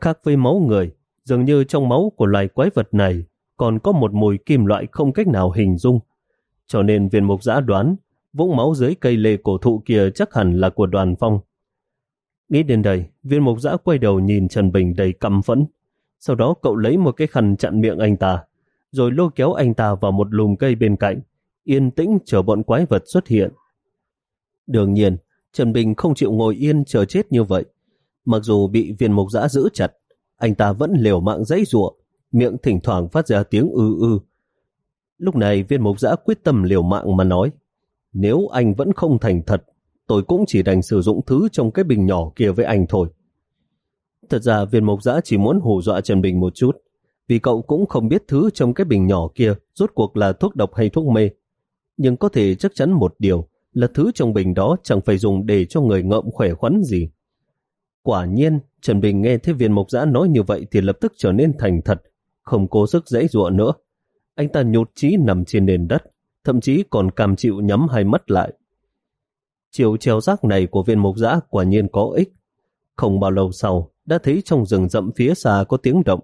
A: Khác với máu người, dường như trong máu của loài quái vật này còn có một mùi kim loại không cách nào hình dung. Cho nên viên mục giã đoán vũng máu dưới cây lê cổ thụ kia chắc hẳn là của đoàn phong. Nghĩ đến đây, viên mục giã quay đầu nhìn Trần Bình đầy căm phẫn. Sau đó cậu lấy một cái khăn chặn miệng anh ta, rồi lôi kéo anh ta vào một lùm cây bên cạnh, yên tĩnh chờ bọn quái vật xuất hiện. Đương nhiên, Trần Bình không chịu ngồi yên chờ chết như vậy. Mặc dù bị viên mục giã giữ chặt, anh ta vẫn liều mạng dãy ruộng, miệng thỉnh thoảng phát ra tiếng ư ư. Lúc này viên mục giã quyết tâm liều mạng mà nói, nếu anh vẫn không thành thật, tôi cũng chỉ đành sử dụng thứ trong cái bình nhỏ kia với anh thôi. Thật ra viên mục giã chỉ muốn hù dọa Trần Bình một chút, vì cậu cũng không biết thứ trong cái bình nhỏ kia rốt cuộc là thuốc độc hay thuốc mê. Nhưng có thể chắc chắn một điều là thứ trong bình đó chẳng phải dùng để cho người ngợm khỏe khoắn gì. Quả nhiên, Trần Bình nghe thấy viên mộc giã nói như vậy thì lập tức trở nên thành thật, không cố sức dãy ruộng nữa. Anh ta nhột chí nằm trên nền đất, thậm chí còn cam chịu nhắm hai mắt lại. Chiều treo rác này của viên mộc giã quả nhiên có ích. Không bao lâu sau, đã thấy trong rừng rậm phía xa có tiếng động.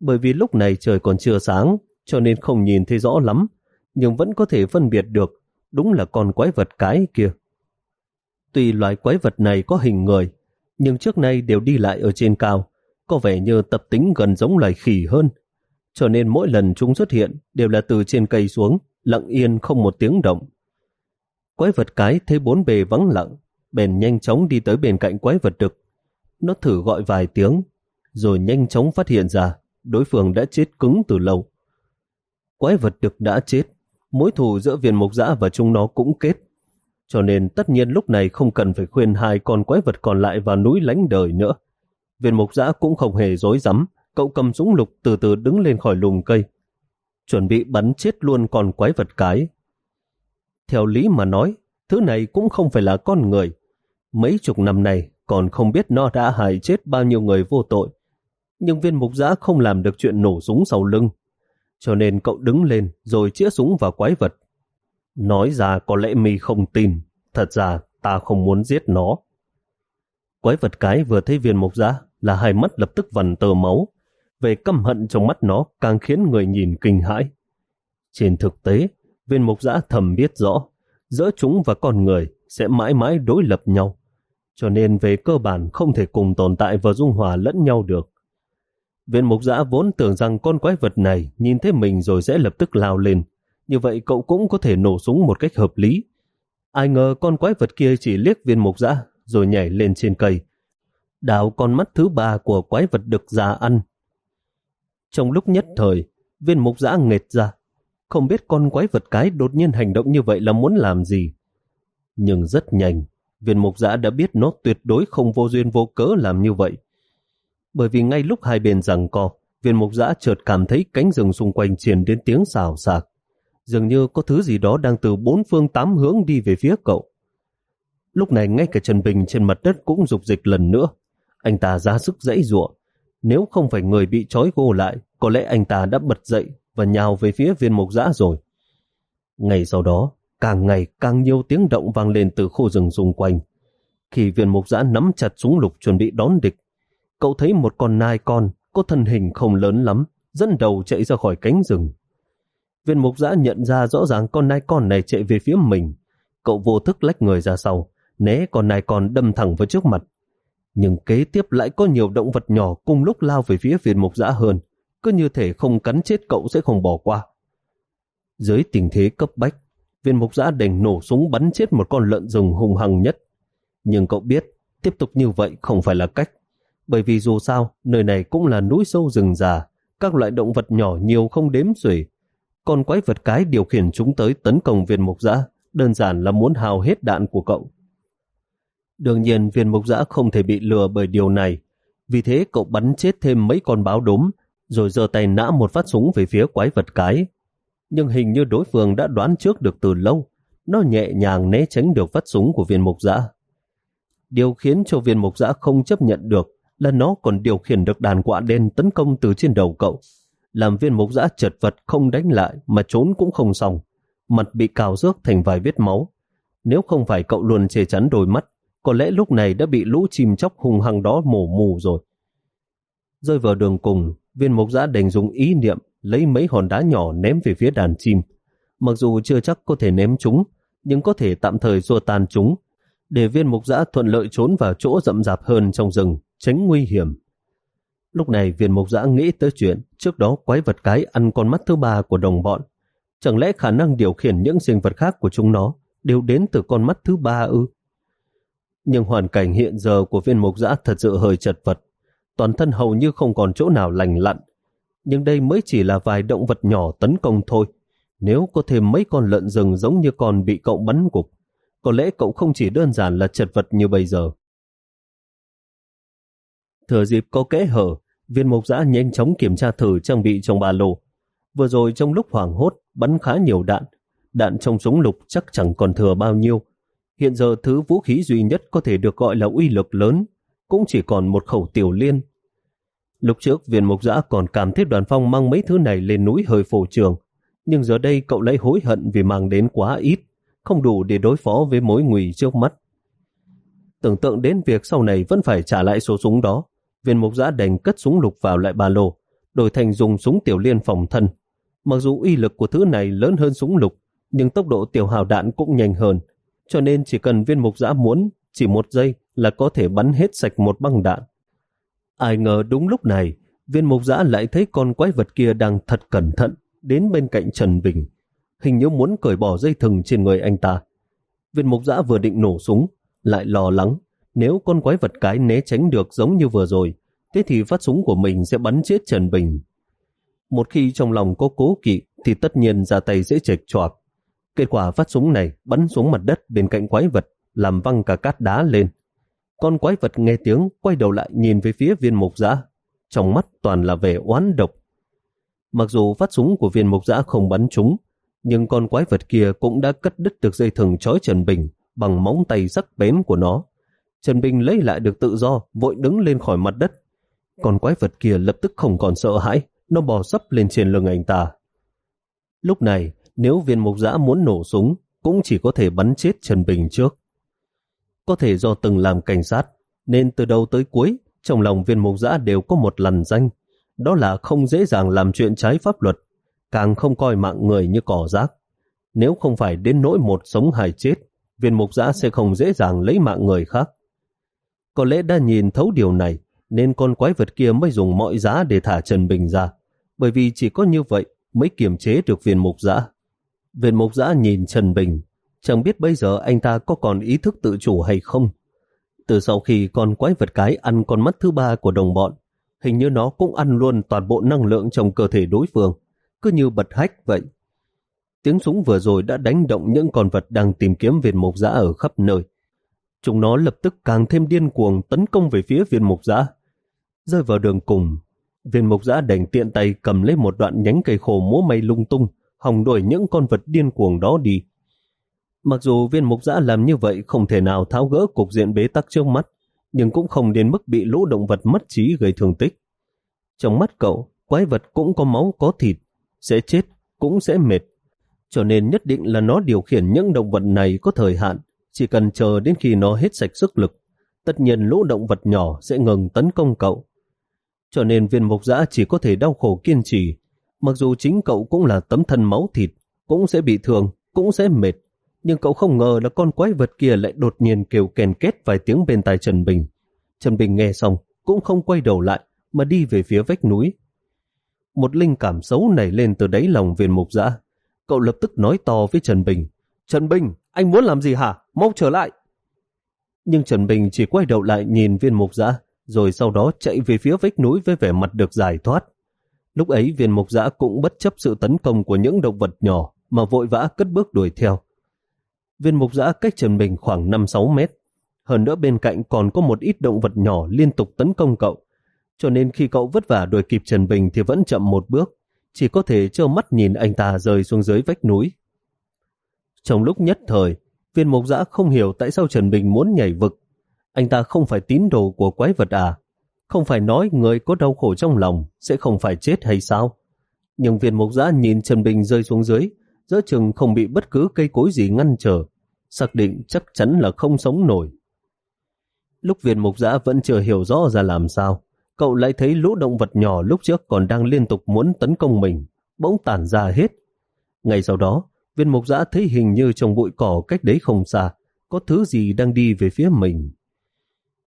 A: Bởi vì lúc này trời còn chưa sáng, cho nên không nhìn thấy rõ lắm, nhưng vẫn có thể phân biệt được đúng là con quái vật cái kia. Tuy loài quái vật này có hình người, nhưng trước nay đều đi lại ở trên cao, có vẻ như tập tính gần giống loài khỉ hơn. Cho nên mỗi lần chúng xuất hiện đều là từ trên cây xuống, lặng yên không một tiếng động. Quái vật cái thấy bốn bề vắng lặng, bèn nhanh chóng đi tới bên cạnh quái vật đực. Nó thử gọi vài tiếng, rồi nhanh chóng phát hiện ra đối phương đã chết cứng từ lâu. Quái vật đực đã chết, mối thù giữa viên mục dã và chúng nó cũng kết. Cho nên tất nhiên lúc này không cần phải khuyên hai con quái vật còn lại vào núi lánh đời nữa. Viên mục dã cũng không hề dối rắm cậu cầm súng lục từ từ đứng lên khỏi lùm cây. Chuẩn bị bắn chết luôn con quái vật cái. Theo lý mà nói, thứ này cũng không phải là con người. Mấy chục năm này còn không biết nó đã hại chết bao nhiêu người vô tội. Nhưng viên mục giã không làm được chuyện nổ súng sau lưng cho nên cậu đứng lên rồi chĩa súng vào quái vật. Nói ra có lẽ mi không tin, thật ra ta không muốn giết nó. Quái vật cái vừa thấy viên mộc giã là hai mắt lập tức vằn tờ máu, về căm hận trong mắt nó càng khiến người nhìn kinh hãi. Trên thực tế, viên mục giã thầm biết rõ, giữa chúng và con người sẽ mãi mãi đối lập nhau, cho nên về cơ bản không thể cùng tồn tại và dung hòa lẫn nhau được. Viên mục giã vốn tưởng rằng con quái vật này nhìn thấy mình rồi sẽ lập tức lao lên. Như vậy cậu cũng có thể nổ súng một cách hợp lý. Ai ngờ con quái vật kia chỉ liếc viên mục giã rồi nhảy lên trên cây. Đào con mắt thứ ba của quái vật được già ăn. Trong lúc nhất thời, viên mục giã nghệt ra. Không biết con quái vật cái đột nhiên hành động như vậy là muốn làm gì. Nhưng rất nhanh, viên mục giã đã biết nó tuyệt đối không vô duyên vô cớ làm như vậy bởi vì ngay lúc hai bên rằng co, viên mục giã chợt cảm thấy cánh rừng xung quanh truyền đến tiếng xào xạc. Dường như có thứ gì đó đang từ bốn phương tám hướng đi về phía cậu. Lúc này ngay cả Trần Bình trên mặt đất cũng dục dịch lần nữa. Anh ta ra sức dãy ruộng. Nếu không phải người bị trói gô lại, có lẽ anh ta đã bật dậy và nhào về phía viên mục giã rồi. Ngày sau đó, càng ngày càng nhiều tiếng động vang lên từ khu rừng xung quanh. Khi viên mục giã nắm chặt súng lục chuẩn bị đón địch, cậu thấy một con nai con có thân hình không lớn lắm, dẫn đầu chạy ra khỏi cánh rừng. Viên mục giã nhận ra rõ ràng con nai con này chạy về phía mình. Cậu vô thức lách người ra sau, né con nai con đâm thẳng vào trước mặt. Nhưng kế tiếp lại có nhiều động vật nhỏ cùng lúc lao về phía viên mục giã hơn, cứ như thể không cắn chết cậu sẽ không bỏ qua. Dưới tình thế cấp bách, viên mục giã đành nổ súng bắn chết một con lợn rừng hung hăng nhất. Nhưng cậu biết, tiếp tục như vậy không phải là cách bởi vì dù sao, nơi này cũng là núi sâu rừng già, các loại động vật nhỏ nhiều không đếm xuể. Còn quái vật cái điều khiển chúng tới tấn công viên mục giã đơn giản là muốn hào hết đạn của cậu. Đương nhiên viên mục giã không thể bị lừa bởi điều này, vì thế cậu bắn chết thêm mấy con báo đốm, rồi giơ tay nã một phát súng về phía quái vật cái. Nhưng hình như đối phương đã đoán trước được từ lâu, nó nhẹ nhàng né tránh được phát súng của viên mục giã. Điều khiến cho viên mục giã không chấp nhận được là nó còn điều khiển được đàn quạ đen tấn công từ trên đầu cậu. Làm viên mục giã chật vật không đánh lại mà trốn cũng không xong. Mặt bị cào rước thành vài vết máu. Nếu không phải cậu luôn che chắn đôi mắt, có lẽ lúc này đã bị lũ chim chóc hung hăng đó mổ mù rồi. Rơi vào đường cùng, viên mục giã đành dùng ý niệm lấy mấy hòn đá nhỏ ném về phía đàn chim. Mặc dù chưa chắc có thể ném chúng, nhưng có thể tạm thời xua tan chúng, để viên mục giã thuận lợi trốn vào chỗ rậm rạp hơn trong rừng, tránh nguy hiểm. Lúc này viên mục giã nghĩ tới chuyện trước đó quái vật cái ăn con mắt thứ ba của đồng bọn. Chẳng lẽ khả năng điều khiển những sinh vật khác của chúng nó đều đến từ con mắt thứ ba ư? Nhưng hoàn cảnh hiện giờ của viên mục giã thật sự hơi chật vật. Toàn thân hầu như không còn chỗ nào lành lặn. Nhưng đây mới chỉ là vài động vật nhỏ tấn công thôi. Nếu có thêm mấy con lợn rừng giống như con bị cậu bắn gục, có lẽ cậu không chỉ đơn giản là chật vật như bây giờ. Thừa dịp có kẽ hở, viên mục giã nhanh chóng kiểm tra thử trang bị trong ba lô. Vừa rồi trong lúc hoảng hốt, bắn khá nhiều đạn. Đạn trong súng lục chắc chẳng còn thừa bao nhiêu. Hiện giờ thứ vũ khí duy nhất có thể được gọi là uy lực lớn, cũng chỉ còn một khẩu tiểu liên. Lúc trước viên mục giã còn cảm thấy đoàn phong mang mấy thứ này lên núi hơi phổ trường, nhưng giờ đây cậu lấy hối hận vì mang đến quá ít, không đủ để đối phó với mối nguy trước mắt. Tưởng tượng đến việc sau này vẫn phải trả lại số súng đó, viên mục giã đành cất súng lục vào lại ba lô, đổi thành dùng súng tiểu liên phòng thân. Mặc dù uy lực của thứ này lớn hơn súng lục, nhưng tốc độ tiểu hào đạn cũng nhanh hơn, cho nên chỉ cần viên mục giã muốn, chỉ một giây là có thể bắn hết sạch một băng đạn. Ai ngờ đúng lúc này, viên mục giã lại thấy con quái vật kia đang thật cẩn thận đến bên cạnh Trần Bình, hình như muốn cởi bỏ dây thừng trên người anh ta. Viên mục giã vừa định nổ súng, lại lo lắng, nếu con quái vật cái né tránh được giống như vừa rồi, thế thì phát súng của mình sẽ bắn chết Trần Bình. Một khi trong lòng có cố kỵ thì tất nhiên ra tay dễ chệch choạc. Kết quả phát súng này bắn xuống mặt đất bên cạnh quái vật, làm văng cả cát đá lên. Con quái vật nghe tiếng quay đầu lại nhìn về phía viên mục giã. Trong mắt toàn là vẻ oán độc. Mặc dù phát súng của viên mục giã không bắn trúng, nhưng con quái vật kia cũng đã cất đứt được dây thừng trói Trần Bình bằng móng tay sắc bén của nó. Trần Bình lấy lại được tự do, vội đứng lên khỏi mặt đất. Còn quái vật kia lập tức không còn sợ hãi, nó bò sấp lên trên lưng anh ta. Lúc này, nếu viên mục giã muốn nổ súng, cũng chỉ có thể bắn chết Trần Bình trước. Có thể do từng làm cảnh sát, nên từ đầu tới cuối, trong lòng viên mục giã đều có một lần danh, đó là không dễ dàng làm chuyện trái pháp luật, càng không coi mạng người như cỏ rác. Nếu không phải đến nỗi một sống hài chết, viên mục giã sẽ không dễ dàng lấy mạng người khác. Có lẽ đã nhìn thấu điều này, nên con quái vật kia mới dùng mọi giá để thả Trần Bình ra, bởi vì chỉ có như vậy mới kiềm chế được viên mục giã. Viên mục giã nhìn Trần Bình, chẳng biết bây giờ anh ta có còn ý thức tự chủ hay không. Từ sau khi con quái vật cái ăn con mắt thứ ba của đồng bọn, hình như nó cũng ăn luôn toàn bộ năng lượng trong cơ thể đối phương, cứ như bật hách vậy. Tiếng súng vừa rồi đã đánh động những con vật đang tìm kiếm viên mục giã ở khắp nơi. Chúng nó lập tức càng thêm điên cuồng tấn công về phía viên mục giã. Rơi vào đường cùng, viên mục giã đành tiện tay cầm lấy một đoạn nhánh cây khổ múa may lung tung, hòng đuổi những con vật điên cuồng đó đi. Mặc dù viên mục giã làm như vậy không thể nào tháo gỡ cục diện bế tắc trước mắt, nhưng cũng không đến mức bị lũ động vật mất trí gây thương tích. Trong mắt cậu, quái vật cũng có máu có thịt, sẽ chết, cũng sẽ mệt. Cho nên nhất định là nó điều khiển những động vật này có thời hạn, chỉ cần chờ đến khi nó hết sạch sức lực. Tất nhiên lũ động vật nhỏ sẽ ngừng tấn công cậu. Cho nên viên mục giã chỉ có thể đau khổ kiên trì. Mặc dù chính cậu cũng là tấm thân máu thịt, cũng sẽ bị thương, cũng sẽ mệt. Nhưng cậu không ngờ là con quái vật kia lại đột nhiên kêu kèn kết vài tiếng bên tai Trần Bình. Trần Bình nghe xong, cũng không quay đầu lại, mà đi về phía vách núi. Một linh cảm xấu nảy lên từ đáy lòng viên mục giã. Cậu lập tức nói to với Trần Bình. Trần Bình, anh muốn làm gì hả? Mau trở lại! Nhưng Trần Bình chỉ quay đầu lại nhìn viên mục giã, rồi sau đó chạy về phía vách núi với vẻ mặt được giải thoát. Lúc ấy viên mục giã cũng bất chấp sự tấn công của những động vật nhỏ mà vội vã cất bước đuổi theo. Viên mục giã cách Trần Bình khoảng 5-6 mét. Hơn nữa bên cạnh còn có một ít động vật nhỏ liên tục tấn công cậu. Cho nên khi cậu vất vả đuổi kịp Trần Bình thì vẫn chậm một bước, chỉ có thể trơ mắt nhìn anh ta rơi xuống dưới vách núi. Trong lúc nhất thời, viên mục giã không hiểu tại sao Trần Bình muốn nhảy vực. Anh ta không phải tín đồ của quái vật à? Không phải nói người có đau khổ trong lòng sẽ không phải chết hay sao? Nhưng viên mục giã nhìn Trần Bình rơi xuống dưới, giữa chừng không bị bất cứ cây cối gì ngăn trở, xác định chắc chắn là không sống nổi. Lúc viên mục giã vẫn chưa hiểu rõ ra làm sao, cậu lại thấy lũ động vật nhỏ lúc trước còn đang liên tục muốn tấn công mình, bỗng tản ra hết. ngày sau đó, viên mục giã thấy hình như trong bụi cỏ cách đấy không xa, có thứ gì đang đi về phía mình.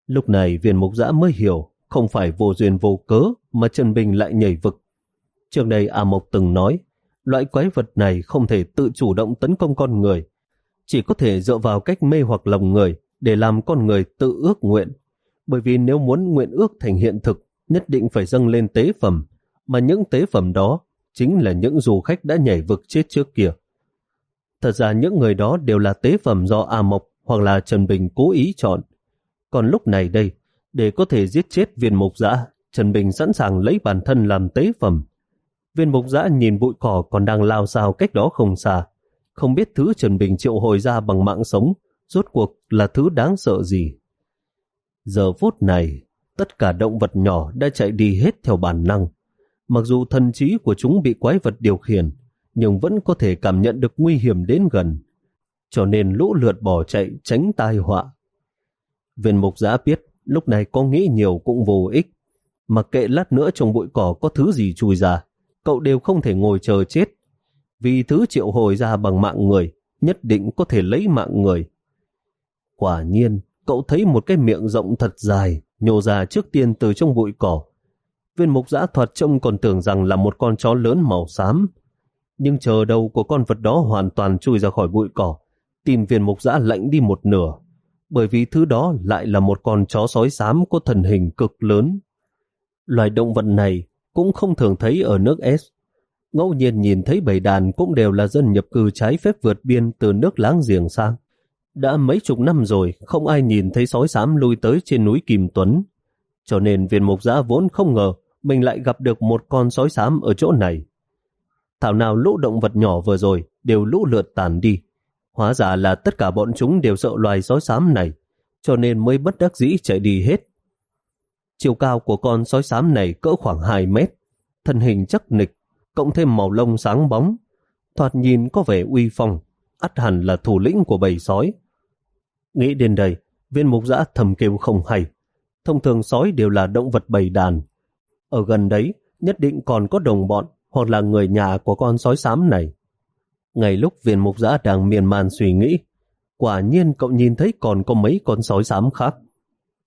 A: Lúc này viên mục giã mới hiểu, không phải vô duyên vô cớ mà Trần Bình lại nhảy vực. Trước đây A Mộc từng nói, loại quái vật này không thể tự chủ động tấn công con người, chỉ có thể dựa vào cách mê hoặc lòng người để làm con người tự ước nguyện. Bởi vì nếu muốn nguyện ước thành hiện thực, nhất định phải dâng lên tế phẩm, mà những tế phẩm đó chính là những du khách đã nhảy vực chết trước kia. Thật ra những người đó đều là tế phẩm do A Mộc hoặc là Trần Bình cố ý chọn. Còn lúc này đây, để có thể giết chết viên mục giã, Trần Bình sẵn sàng lấy bản thân làm tế phẩm. Viên mục giã nhìn bụi cỏ còn đang lao sao cách đó không xa. Không biết thứ Trần Bình triệu hồi ra bằng mạng sống, rốt cuộc là thứ đáng sợ gì. Giờ phút này, tất cả động vật nhỏ đã chạy đi hết theo bản năng. Mặc dù thần trí của chúng bị quái vật điều khiển, nhưng vẫn có thể cảm nhận được nguy hiểm đến gần. Cho nên lũ lượt bỏ chạy tránh tai họa. Viên mục giã biết lúc này có nghĩ nhiều cũng vô ích. Mặc kệ lát nữa trong bụi cỏ có thứ gì chui ra, cậu đều không thể ngồi chờ chết. Vì thứ triệu hồi ra bằng mạng người, nhất định có thể lấy mạng người. Quả nhiên, cậu thấy một cái miệng rộng thật dài, nhô ra trước tiên từ trong bụi cỏ. Viên mục giã thoạt trông còn tưởng rằng là một con chó lớn màu xám. Nhưng chờ đầu của con vật đó hoàn toàn chui ra khỏi bụi cỏ, tìm viên mục giã lạnh đi một nửa bởi vì thứ đó lại là một con chó sói xám có thần hình cực lớn. Loài động vật này cũng không thường thấy ở nước S. Ngẫu nhiên nhìn thấy bầy đàn cũng đều là dân nhập cư trái phép vượt biên từ nước láng giềng sang. Đã mấy chục năm rồi không ai nhìn thấy sói xám lui tới trên núi Kim Tuấn. Cho nên viên mục giã vốn không ngờ mình lại gặp được một con sói xám ở chỗ này. Thảo nào lũ động vật nhỏ vừa rồi đều lũ lượt tàn đi. Hóa ra là tất cả bọn chúng đều sợ loài sói xám này, cho nên mới bất đắc dĩ chạy đi hết. Chiều cao của con sói xám này cỡ khoảng 2 mét, thân hình chắc nịch, cộng thêm màu lông sáng bóng, thoạt nhìn có vẻ uy phong, ắt hẳn là thủ lĩnh của bầy sói. Nghĩ đến đây, viên mục giã thầm kêu không hay. Thông thường sói đều là động vật bầy đàn. Ở gần đấy, nhất định còn có đồng bọn hoặc là người nhà của con sói xám này. Ngay lúc viên mục giã đang miền man suy nghĩ, quả nhiên cậu nhìn thấy còn có mấy con sói xám khác.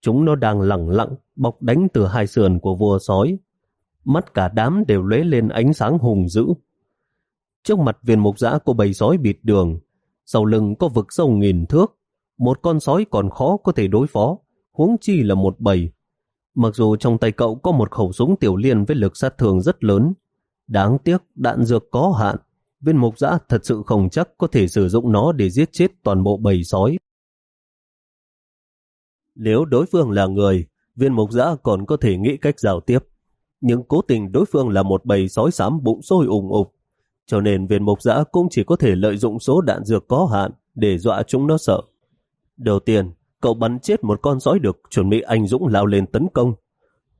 A: Chúng nó đang lẳng lặng, bọc đánh từ hai sườn của vua sói. Mắt cả đám đều lóe lên ánh sáng hùng dữ. Trước mặt viên mục giã có bầy sói bịt đường, sau lưng có vực sâu nghìn thước. Một con sói còn khó có thể đối phó, huống chi là một bầy. Mặc dù trong tay cậu có một khẩu súng tiểu liên với lực sát thương rất lớn, đáng tiếc đạn dược có hạn, viên mục giã thật sự không chắc có thể sử dụng nó để giết chết toàn bộ bầy sói. Nếu đối phương là người, viên mục giã còn có thể nghĩ cách giao tiếp. Nhưng cố tình đối phương là một bầy sói xám bụng sôi ủng ục, cho nên viên mục giã cũng chỉ có thể lợi dụng số đạn dược có hạn để dọa chúng nó sợ. Đầu tiên, cậu bắn chết một con sói được chuẩn bị anh Dũng lao lên tấn công.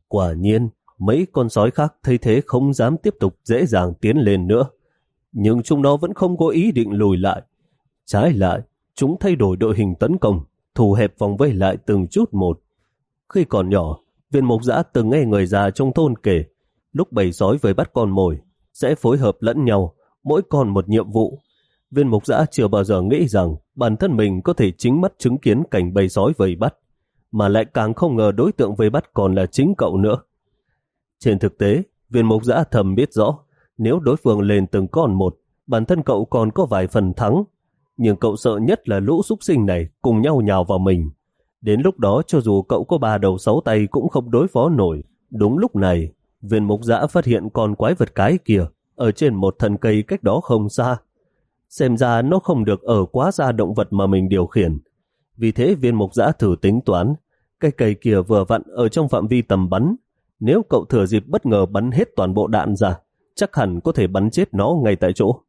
A: Quả nhiên, mấy con sói khác thấy thế không dám tiếp tục dễ dàng tiến lên nữa nhưng chúng nó vẫn không có ý định lùi lại. Trái lại, chúng thay đổi đội hình tấn công, thù hẹp vòng vây lại từng chút một. Khi còn nhỏ, viên mục giã từng nghe người già trong thôn kể, lúc bầy sói với bắt con mồi, sẽ phối hợp lẫn nhau, mỗi con một nhiệm vụ. Viên mục giã chưa bao giờ nghĩ rằng bản thân mình có thể chính mắt chứng kiến cảnh bầy sói vây bắt, mà lại càng không ngờ đối tượng vây bắt còn là chính cậu nữa. Trên thực tế, viên mục giã thầm biết rõ, nếu đối phương lên từng con một, bản thân cậu còn có vài phần thắng. Nhưng cậu sợ nhất là lũ súc sinh này cùng nhau nhào vào mình. Đến lúc đó cho dù cậu có ba đầu sáu tay cũng không đối phó nổi. Đúng lúc này, viên mục giã phát hiện con quái vật cái kia ở trên một thân cây cách đó không xa. Xem ra nó không được ở quá xa động vật mà mình điều khiển. Vì thế viên mục giã thử tính toán, cây cây kia vừa vặn ở trong phạm vi tầm bắn. Nếu cậu thừa dịp bất ngờ bắn hết toàn bộ đạn ra, chắc hẳn có thể bắn chết nó ngay tại chỗ.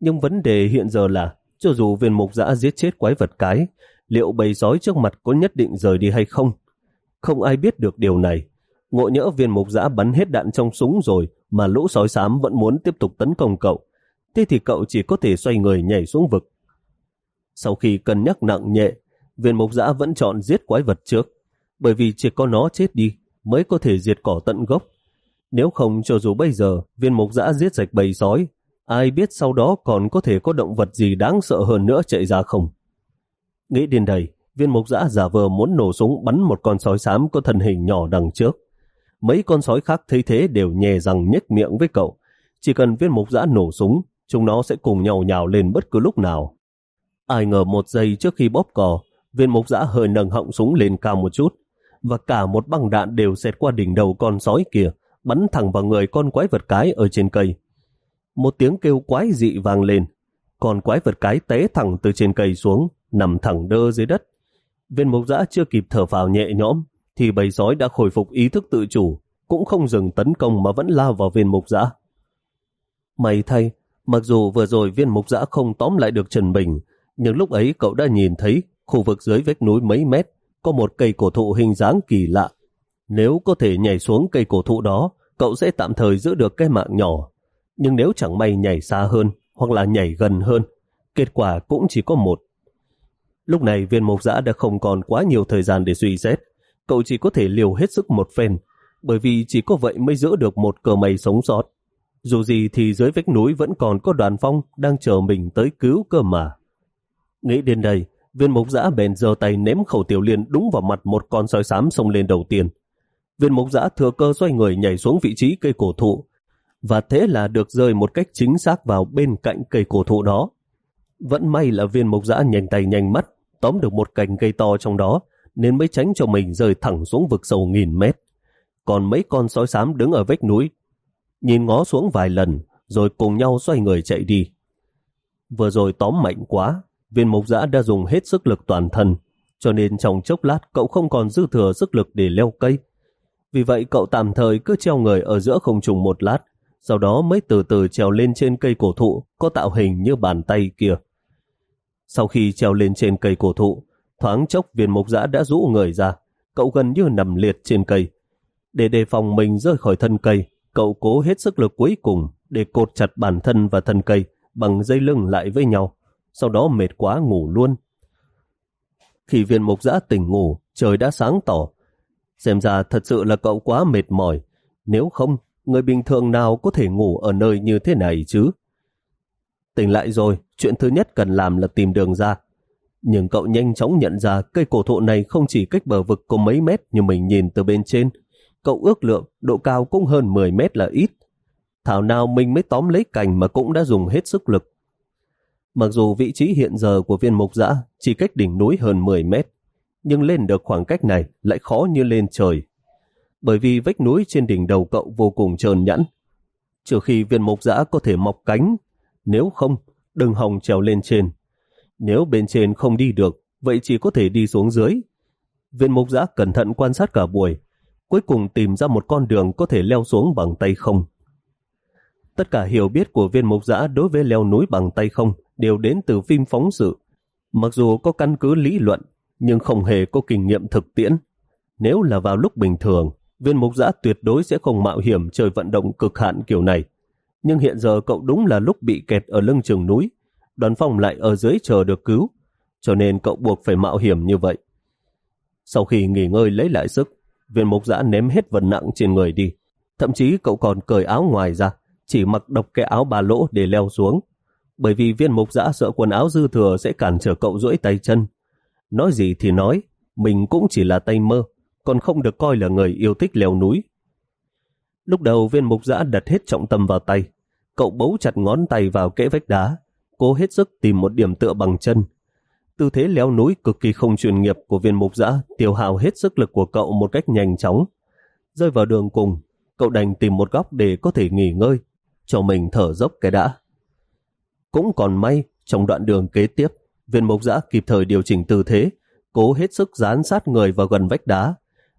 A: Nhưng vấn đề hiện giờ là, cho dù viên mục giã giết chết quái vật cái, liệu bầy sói trước mặt có nhất định rời đi hay không? Không ai biết được điều này. Ngộ nhỡ viên mục giã bắn hết đạn trong súng rồi mà lũ sói xám vẫn muốn tiếp tục tấn công cậu. Thế thì cậu chỉ có thể xoay người nhảy xuống vực. Sau khi cân nhắc nặng nhẹ, viên mục giã vẫn chọn giết quái vật trước, bởi vì chỉ có nó chết đi mới có thể diệt cỏ tận gốc. Nếu không cho dù bây giờ viên mục giã giết sạch bầy sói, ai biết sau đó còn có thể có động vật gì đáng sợ hơn nữa chạy ra không. Nghĩ đến đây, viên mục giã giả vờ muốn nổ súng bắn một con sói xám có thân hình nhỏ đằng trước. Mấy con sói khác thấy thế đều nhè răng nhếch miệng với cậu. Chỉ cần viên mục giã nổ súng, chúng nó sẽ cùng nhau nhào lên bất cứ lúc nào. Ai ngờ một giây trước khi bóp cò, viên mục giã hơi nâng họng súng lên cao một chút, và cả một băng đạn đều xẹt qua đỉnh đầu con sói kia, bắn thẳng vào người con quái vật cái ở trên cây. Một tiếng kêu quái dị vang lên, con quái vật cái té thẳng từ trên cây xuống, nằm thẳng đơ dưới đất. Viên mục giã chưa kịp thở vào nhẹ nhõm, thì bầy sói đã khôi phục ý thức tự chủ, cũng không dừng tấn công mà vẫn lao vào viên mục giã. May thay, mặc dù vừa rồi viên mục giã không tóm lại được Trần Bình, nhưng lúc ấy cậu đã nhìn thấy khu vực dưới vách núi mấy mét có một cây cổ thụ hình dáng kỳ lạ. Nếu có thể nhảy xuống cây cổ thụ đó, cậu sẽ tạm thời giữ được cái mạng nhỏ. Nhưng nếu chẳng may nhảy xa hơn hoặc là nhảy gần hơn, kết quả cũng chỉ có một. Lúc này viên mục giã đã không còn quá nhiều thời gian để suy xét. Cậu chỉ có thể liều hết sức một phen, bởi vì chỉ có vậy mới giữ được một cờ mây sống sót. Dù gì thì dưới vách núi vẫn còn có đoàn phong đang chờ mình tới cứu cơ mà. Nghĩ đến đây, viên mục giã bèn giơ tay ném khẩu tiểu liên đúng vào mặt một con sói xám xông lên đầu tiên. Viên mục giã thừa cơ xoay người nhảy xuống vị trí cây cổ thụ, và thế là được rơi một cách chính xác vào bên cạnh cây cổ thụ đó. Vẫn may là viên mục giã nhanh tay nhanh mắt, tóm được một cành cây to trong đó, nên mới tránh cho mình rơi thẳng xuống vực sâu nghìn mét. Còn mấy con sói xám đứng ở vách núi, nhìn ngó xuống vài lần, rồi cùng nhau xoay người chạy đi. Vừa rồi tóm mạnh quá, viên mục giã đã dùng hết sức lực toàn thân, cho nên trong chốc lát cậu không còn dư thừa sức lực để leo cây. Vì vậy cậu tạm thời cứ treo người ở giữa không trùng một lát, sau đó mới từ từ trèo lên trên cây cổ thụ có tạo hình như bàn tay kia. Sau khi trèo lên trên cây cổ thụ, thoáng chốc viên mục giã đã rũ người ra, cậu gần như nằm liệt trên cây. Để đề phòng mình rơi khỏi thân cây, cậu cố hết sức lực cuối cùng để cột chặt bản thân và thân cây bằng dây lưng lại với nhau, sau đó mệt quá ngủ luôn. Khi viên mục giã tỉnh ngủ, trời đã sáng tỏ. Xem ra thật sự là cậu quá mệt mỏi, nếu không, người bình thường nào có thể ngủ ở nơi như thế này chứ? Tỉnh lại rồi, chuyện thứ nhất cần làm là tìm đường ra. Nhưng cậu nhanh chóng nhận ra cây cổ thụ này không chỉ cách bờ vực có mấy mét như mình nhìn từ bên trên. Cậu ước lượng độ cao cũng hơn 10 mét là ít. Thảo nào mình mới tóm lấy cành mà cũng đã dùng hết sức lực. Mặc dù vị trí hiện giờ của viên mục giã chỉ cách đỉnh núi hơn 10 mét, nhưng lên được khoảng cách này lại khó như lên trời. Bởi vì vách núi trên đỉnh đầu cậu vô cùng trơn nhẵn. Trừ khi viên mục giã có thể mọc cánh, nếu không, đừng hòng trèo lên trên. Nếu bên trên không đi được, vậy chỉ có thể đi xuống dưới. Viên mục giã cẩn thận quan sát cả buổi, cuối cùng tìm ra một con đường có thể leo xuống bằng tay không. Tất cả hiểu biết của viên mục giã đối với leo núi bằng tay không đều đến từ phim phóng sự. Mặc dù có căn cứ lý luận, nhưng không hề có kinh nghiệm thực tiễn. Nếu là vào lúc bình thường, viên mục giã tuyệt đối sẽ không mạo hiểm chơi vận động cực hạn kiểu này. Nhưng hiện giờ cậu đúng là lúc bị kẹt ở lưng chừng núi, đoàn phòng lại ở dưới chờ được cứu, cho nên cậu buộc phải mạo hiểm như vậy. Sau khi nghỉ ngơi lấy lại sức, viên mục giã ném hết vật nặng trên người đi. Thậm chí cậu còn cởi áo ngoài ra, chỉ mặc độc cái áo ba lỗ để leo xuống. Bởi vì viên mục giã sợ quần áo dư thừa sẽ cản trở cậu duỗi tay chân. Nói gì thì nói, mình cũng chỉ là tay mơ, còn không được coi là người yêu thích leo núi. Lúc đầu viên mục giã đặt hết trọng tâm vào tay, cậu bấu chặt ngón tay vào kẽ vách đá, cố hết sức tìm một điểm tựa bằng chân. Tư thế leo núi cực kỳ không chuyên nghiệp của viên mục giã tiêu hào hết sức lực của cậu một cách nhanh chóng. Rơi vào đường cùng, cậu đành tìm một góc để có thể nghỉ ngơi, cho mình thở dốc cái đã cũng còn may trong đoạn đường kế tiếp, viên mộc giã kịp thời điều chỉnh tư thế, cố hết sức dán sát người vào gần vách đá.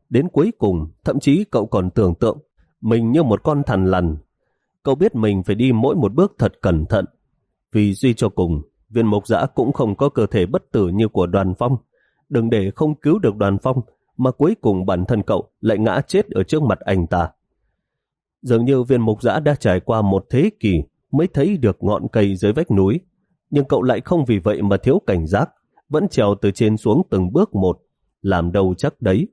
A: Đến cuối cùng, thậm chí cậu còn tưởng tượng mình như một con thằn lằn. Cậu biết mình phải đi mỗi một bước thật cẩn thận. Vì duy cho cùng, viên mộc giã cũng không có cơ thể bất tử như của đoàn phong. Đừng để không cứu được đoàn phong, mà cuối cùng bản thân cậu lại ngã chết ở trước mặt anh ta. Dường như viên mục giã đã trải qua một thế kỷ mới thấy được ngọn cây dưới vách núi, nhưng cậu lại không vì vậy mà thiếu cảnh giác, vẫn trèo từ trên xuống từng bước một, làm đâu chắc đấy.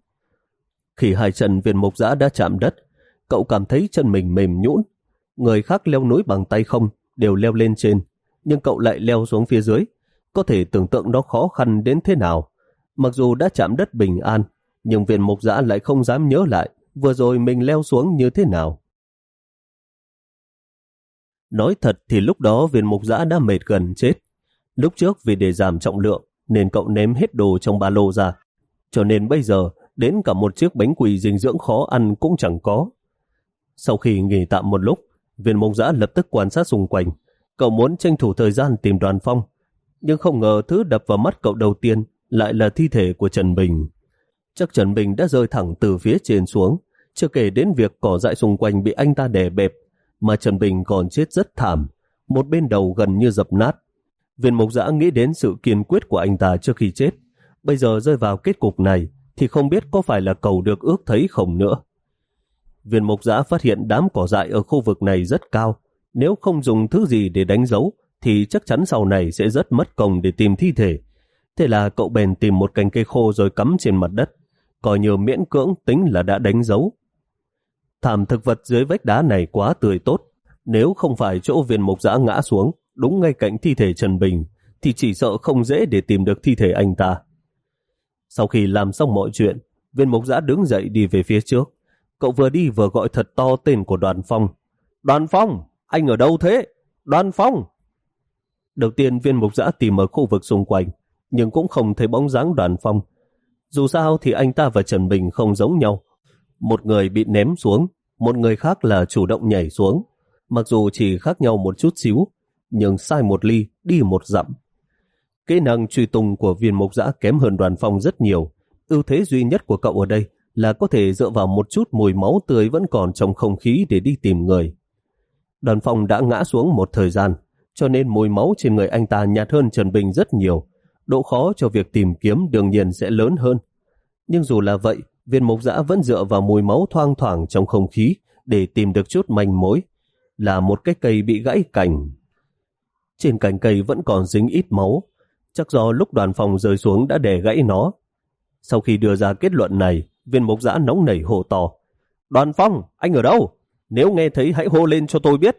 A: Khi hai chân viên mục giã đã chạm đất, cậu cảm thấy chân mình mềm nhũn. Người khác leo núi bằng tay không, đều leo lên trên, nhưng cậu lại leo xuống phía dưới. Có thể tưởng tượng nó khó khăn đến thế nào. Mặc dù đã chạm đất bình an, nhưng viên mục giã lại không dám nhớ lại vừa rồi mình leo xuống như thế nào. Nói thật thì lúc đó viên mục giã đã mệt gần chết. Lúc trước vì để giảm trọng lượng nên cậu ném hết đồ trong ba lô ra. Cho nên bây giờ đến cả một chiếc bánh quỳ dinh dưỡng khó ăn cũng chẳng có. Sau khi nghỉ tạm một lúc, viên mục giã lập tức quan sát xung quanh. Cậu muốn tranh thủ thời gian tìm đoàn phong. Nhưng không ngờ thứ đập vào mắt cậu đầu tiên lại là thi thể của Trần Bình. Chắc Trần Bình đã rơi thẳng từ phía trên xuống, chưa kể đến việc cỏ dại xung quanh bị anh ta đè bẹp, mà Trần Bình còn chết rất thảm, một bên đầu gần như dập nát. Viên mục giã nghĩ đến sự kiên quyết của anh ta trước khi chết, bây giờ rơi vào kết cục này thì không biết có phải là cầu được ước thấy không nữa. Viên mục giã phát hiện đám cỏ dại ở khu vực này rất cao, nếu không dùng thứ gì để đánh dấu thì chắc chắn sau này sẽ rất mất công để tìm thi thể. Thế là cậu bèn tìm một cành cây khô rồi cắm trên mặt đất, coi như miễn cưỡng tính là đã đánh dấu. Thảm thực vật dưới vách đá này quá tươi tốt. Nếu không phải chỗ viên mục giã ngã xuống, đúng ngay cạnh thi thể Trần Bình, thì chỉ sợ không dễ để tìm được thi thể anh ta. Sau khi làm xong mọi chuyện, viên mục giã đứng dậy đi về phía trước. Cậu vừa đi vừa gọi thật to tên của đoàn phong. Đoàn phong, anh ở đâu thế? Đoàn phong! Đầu tiên viên mục giã tìm ở khu vực xung quanh, nhưng cũng không thấy bóng dáng đoàn phong. Dù sao thì anh ta và Trần Bình không giống nhau. Một người bị ném xuống, một người khác là chủ động nhảy xuống. Mặc dù chỉ khác nhau một chút xíu, nhưng sai một ly, đi một dặm. Kỹ năng truy tung của viên mục giã kém hơn đoàn phong rất nhiều. Ưu thế duy nhất của cậu ở đây là có thể dựa vào một chút mùi máu tươi vẫn còn trong không khí để đi tìm người. Đoàn phong đã ngã xuống một thời gian, cho nên mùi máu trên người anh ta nhạt hơn Trần Bình rất nhiều. Độ khó cho việc tìm kiếm đương nhiên sẽ lớn hơn. Nhưng dù là vậy, viên mục giã vẫn dựa vào mùi máu thoang thoảng trong không khí để tìm được chút manh mối, là một cái cây bị gãy cành. Trên cành cây vẫn còn dính ít máu, chắc do lúc đoàn phòng rơi xuống đã đè gãy nó. Sau khi đưa ra kết luận này, viên mục giã nóng nảy hô to. Đoàn phong, anh ở đâu? Nếu nghe thấy hãy hô lên cho tôi biết.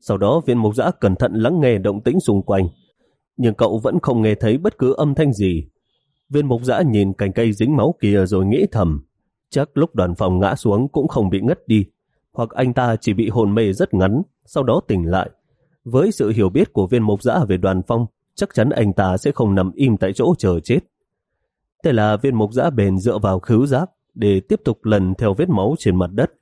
A: Sau đó viên mục giã cẩn thận lắng nghe động tĩnh xung quanh, nhưng cậu vẫn không nghe thấy bất cứ âm thanh gì. Viên mục giã nhìn cành cây dính máu kia rồi nghĩ thầm, chắc lúc đoàn phòng ngã xuống cũng không bị ngất đi, hoặc anh ta chỉ bị hồn mê rất ngắn, sau đó tỉnh lại. Với sự hiểu biết của viên mục giã về đoàn phong, chắc chắn anh ta sẽ không nằm im tại chỗ chờ chết. Thế là viên mục giã bền dựa vào khứu giác để tiếp tục lần theo vết máu trên mặt đất.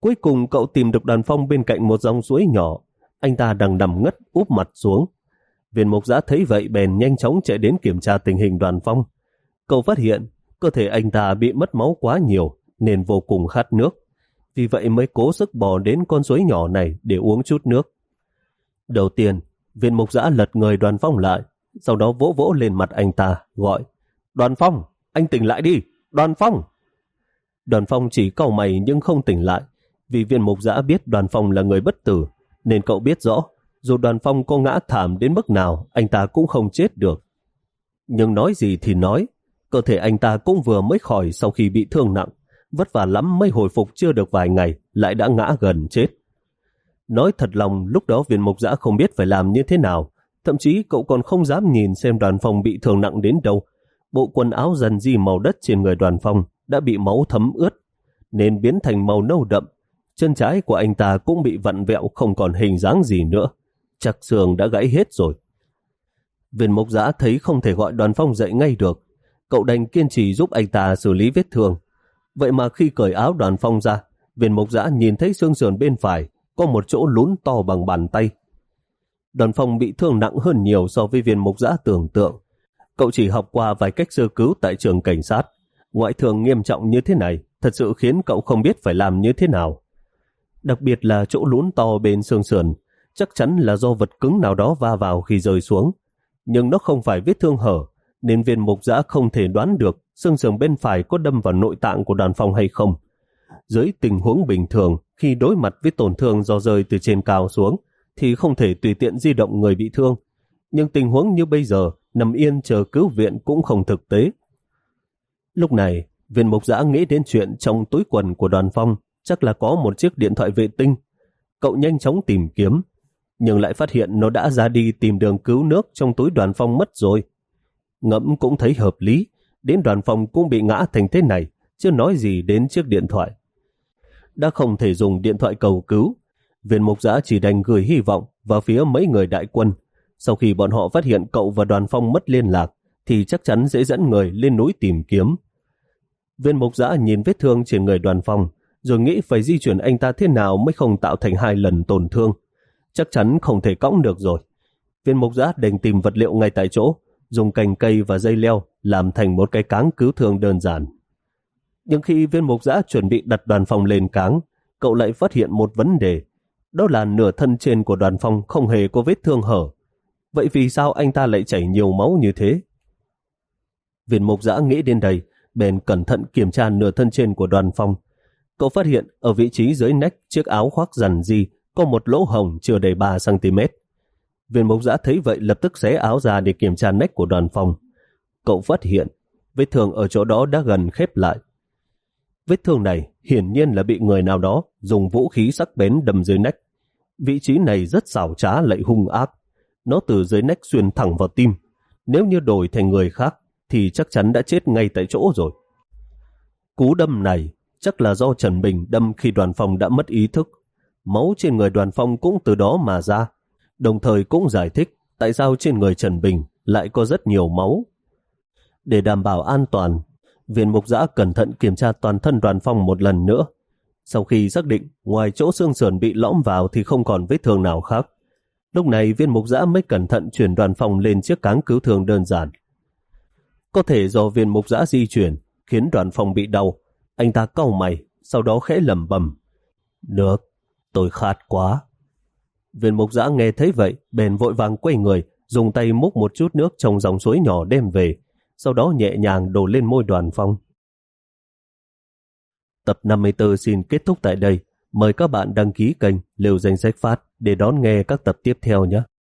A: Cuối cùng cậu tìm được đoàn phong bên cạnh một dòng suối nhỏ. Anh ta đang nằm ngất úp mặt xuống. Viên mục giã thấy vậy bèn nhanh chóng chạy đến kiểm tra tình hình đoàn phong. Cậu phát hiện cơ thể anh ta bị mất máu quá nhiều nên vô cùng khát nước. Vì vậy mới cố sức bò đến con suối nhỏ này để uống chút nước. Đầu tiên, viên mục giã lật người đoàn phong lại, sau đó vỗ vỗ lên mặt anh ta, gọi Đoàn phong, anh tỉnh lại đi, đoàn phong. Đoàn phong chỉ cầu mày nhưng không tỉnh lại, vì viên mục giã biết đoàn phong là người bất tử, nên cậu biết rõ dù đoàn phong có ngã thảm đến mức nào, anh ta cũng không chết được. Nhưng nói gì thì nói, cơ thể anh ta cũng vừa mới khỏi sau khi bị thương nặng, vất vả lắm mới hồi phục chưa được vài ngày, lại đã ngã gần chết. Nói thật lòng, lúc đó viên mục giã không biết phải làm như thế nào, thậm chí cậu còn không dám nhìn xem đoàn phong bị thương nặng đến đâu. Bộ quần áo dần di màu đất trên người đoàn phong đã bị máu thấm ướt, nên biến thành màu nâu đậm. Chân trái của anh ta cũng bị vặn vẹo không còn hình dáng gì nữa chắc xương đã gãy hết rồi. Viên mộc giã thấy không thể gọi đoàn phong dậy ngay được, cậu đành kiên trì giúp anh ta xử lý vết thương. Vậy mà khi cởi áo đoàn phong ra, viên mộc giã nhìn thấy xương sườn bên phải có một chỗ lún to bằng bàn tay. Đoàn phong bị thương nặng hơn nhiều so với viên mục giã tưởng tượng. Cậu chỉ học qua vài cách sơ cứu tại trường cảnh sát. Ngoại thường nghiêm trọng như thế này thật sự khiến cậu không biết phải làm như thế nào. Đặc biệt là chỗ lún to bên xương sườn, chắc chắn là do vật cứng nào đó va vào khi rơi xuống. Nhưng nó không phải vết thương hở, nên viên mục giã không thể đoán được xương sườn bên phải có đâm vào nội tạng của đoàn phong hay không. Dưới tình huống bình thường, khi đối mặt với tổn thương do rơi từ trên cao xuống, thì không thể tùy tiện di động người bị thương. Nhưng tình huống như bây giờ, nằm yên chờ cứu viện cũng không thực tế. Lúc này, viên mục giã nghĩ đến chuyện trong túi quần của đoàn phong chắc là có một chiếc điện thoại vệ tinh. Cậu nhanh chóng tìm kiếm, nhưng lại phát hiện nó đã ra đi tìm đường cứu nước trong túi đoàn phong mất rồi. Ngẫm cũng thấy hợp lý, đến đoàn phong cũng bị ngã thành thế này, chưa nói gì đến chiếc điện thoại. Đã không thể dùng điện thoại cầu cứu, viên mục giã chỉ đành gửi hy vọng vào phía mấy người đại quân. Sau khi bọn họ phát hiện cậu và đoàn phong mất liên lạc, thì chắc chắn sẽ dẫn người lên núi tìm kiếm. Viên mục giã nhìn vết thương trên người đoàn phong, rồi nghĩ phải di chuyển anh ta thế nào mới không tạo thành hai lần tổn thương. Chắc chắn không thể cõng được rồi. Viên mục giã đành tìm vật liệu ngay tại chỗ, dùng cành cây và dây leo làm thành một cái cáng cứu thương đơn giản. Nhưng khi viên mục giã chuẩn bị đặt đoàn phong lên cáng, cậu lại phát hiện một vấn đề. Đó là nửa thân trên của đoàn phong không hề có vết thương hở. Vậy vì sao anh ta lại chảy nhiều máu như thế? Viên mục giã nghĩ đến đây, bèn cẩn thận kiểm tra nửa thân trên của đoàn phong. Cậu phát hiện ở vị trí dưới nách chiếc áo khoác rằn di có một lỗ hồng chưa đầy 3cm. Viên mục giã thấy vậy lập tức xé áo ra để kiểm tra nách của đoàn phong. Cậu phát hiện, vết thương ở chỗ đó đã gần khép lại. Vết thương này hiển nhiên là bị người nào đó dùng vũ khí sắc bén đâm dưới nách. Vị trí này rất xảo trá lại hung ác. Nó từ dưới nách xuyên thẳng vào tim. Nếu như đổi thành người khác, thì chắc chắn đã chết ngay tại chỗ rồi. Cú đâm này chắc là do Trần Bình đâm khi đoàn phong đã mất ý thức. Máu trên người đoàn phong cũng từ đó mà ra, đồng thời cũng giải thích tại sao trên người Trần Bình lại có rất nhiều máu. Để đảm bảo an toàn, viên mục giã cẩn thận kiểm tra toàn thân đoàn phong một lần nữa. Sau khi xác định ngoài chỗ xương sườn bị lõm vào thì không còn vết thương nào khác. Lúc này viên mục giã mới cẩn thận chuyển đoàn phong lên chiếc cáng cứu thương đơn giản. Có thể do viên mục giã di chuyển khiến đoàn phong bị đau. Anh ta cau mày, sau đó khẽ lầm bầm. Được, tôi khát quá. Viên mục giã nghe thấy vậy, bèn vội vàng quay người, dùng tay múc một chút nước trong dòng suối nhỏ đem về, sau đó nhẹ nhàng đổ lên môi đoàn phong. Tập 54 xin kết thúc tại đây. Mời các bạn đăng ký kênh Liều Danh Sách Phát để đón nghe các tập tiếp theo nhé.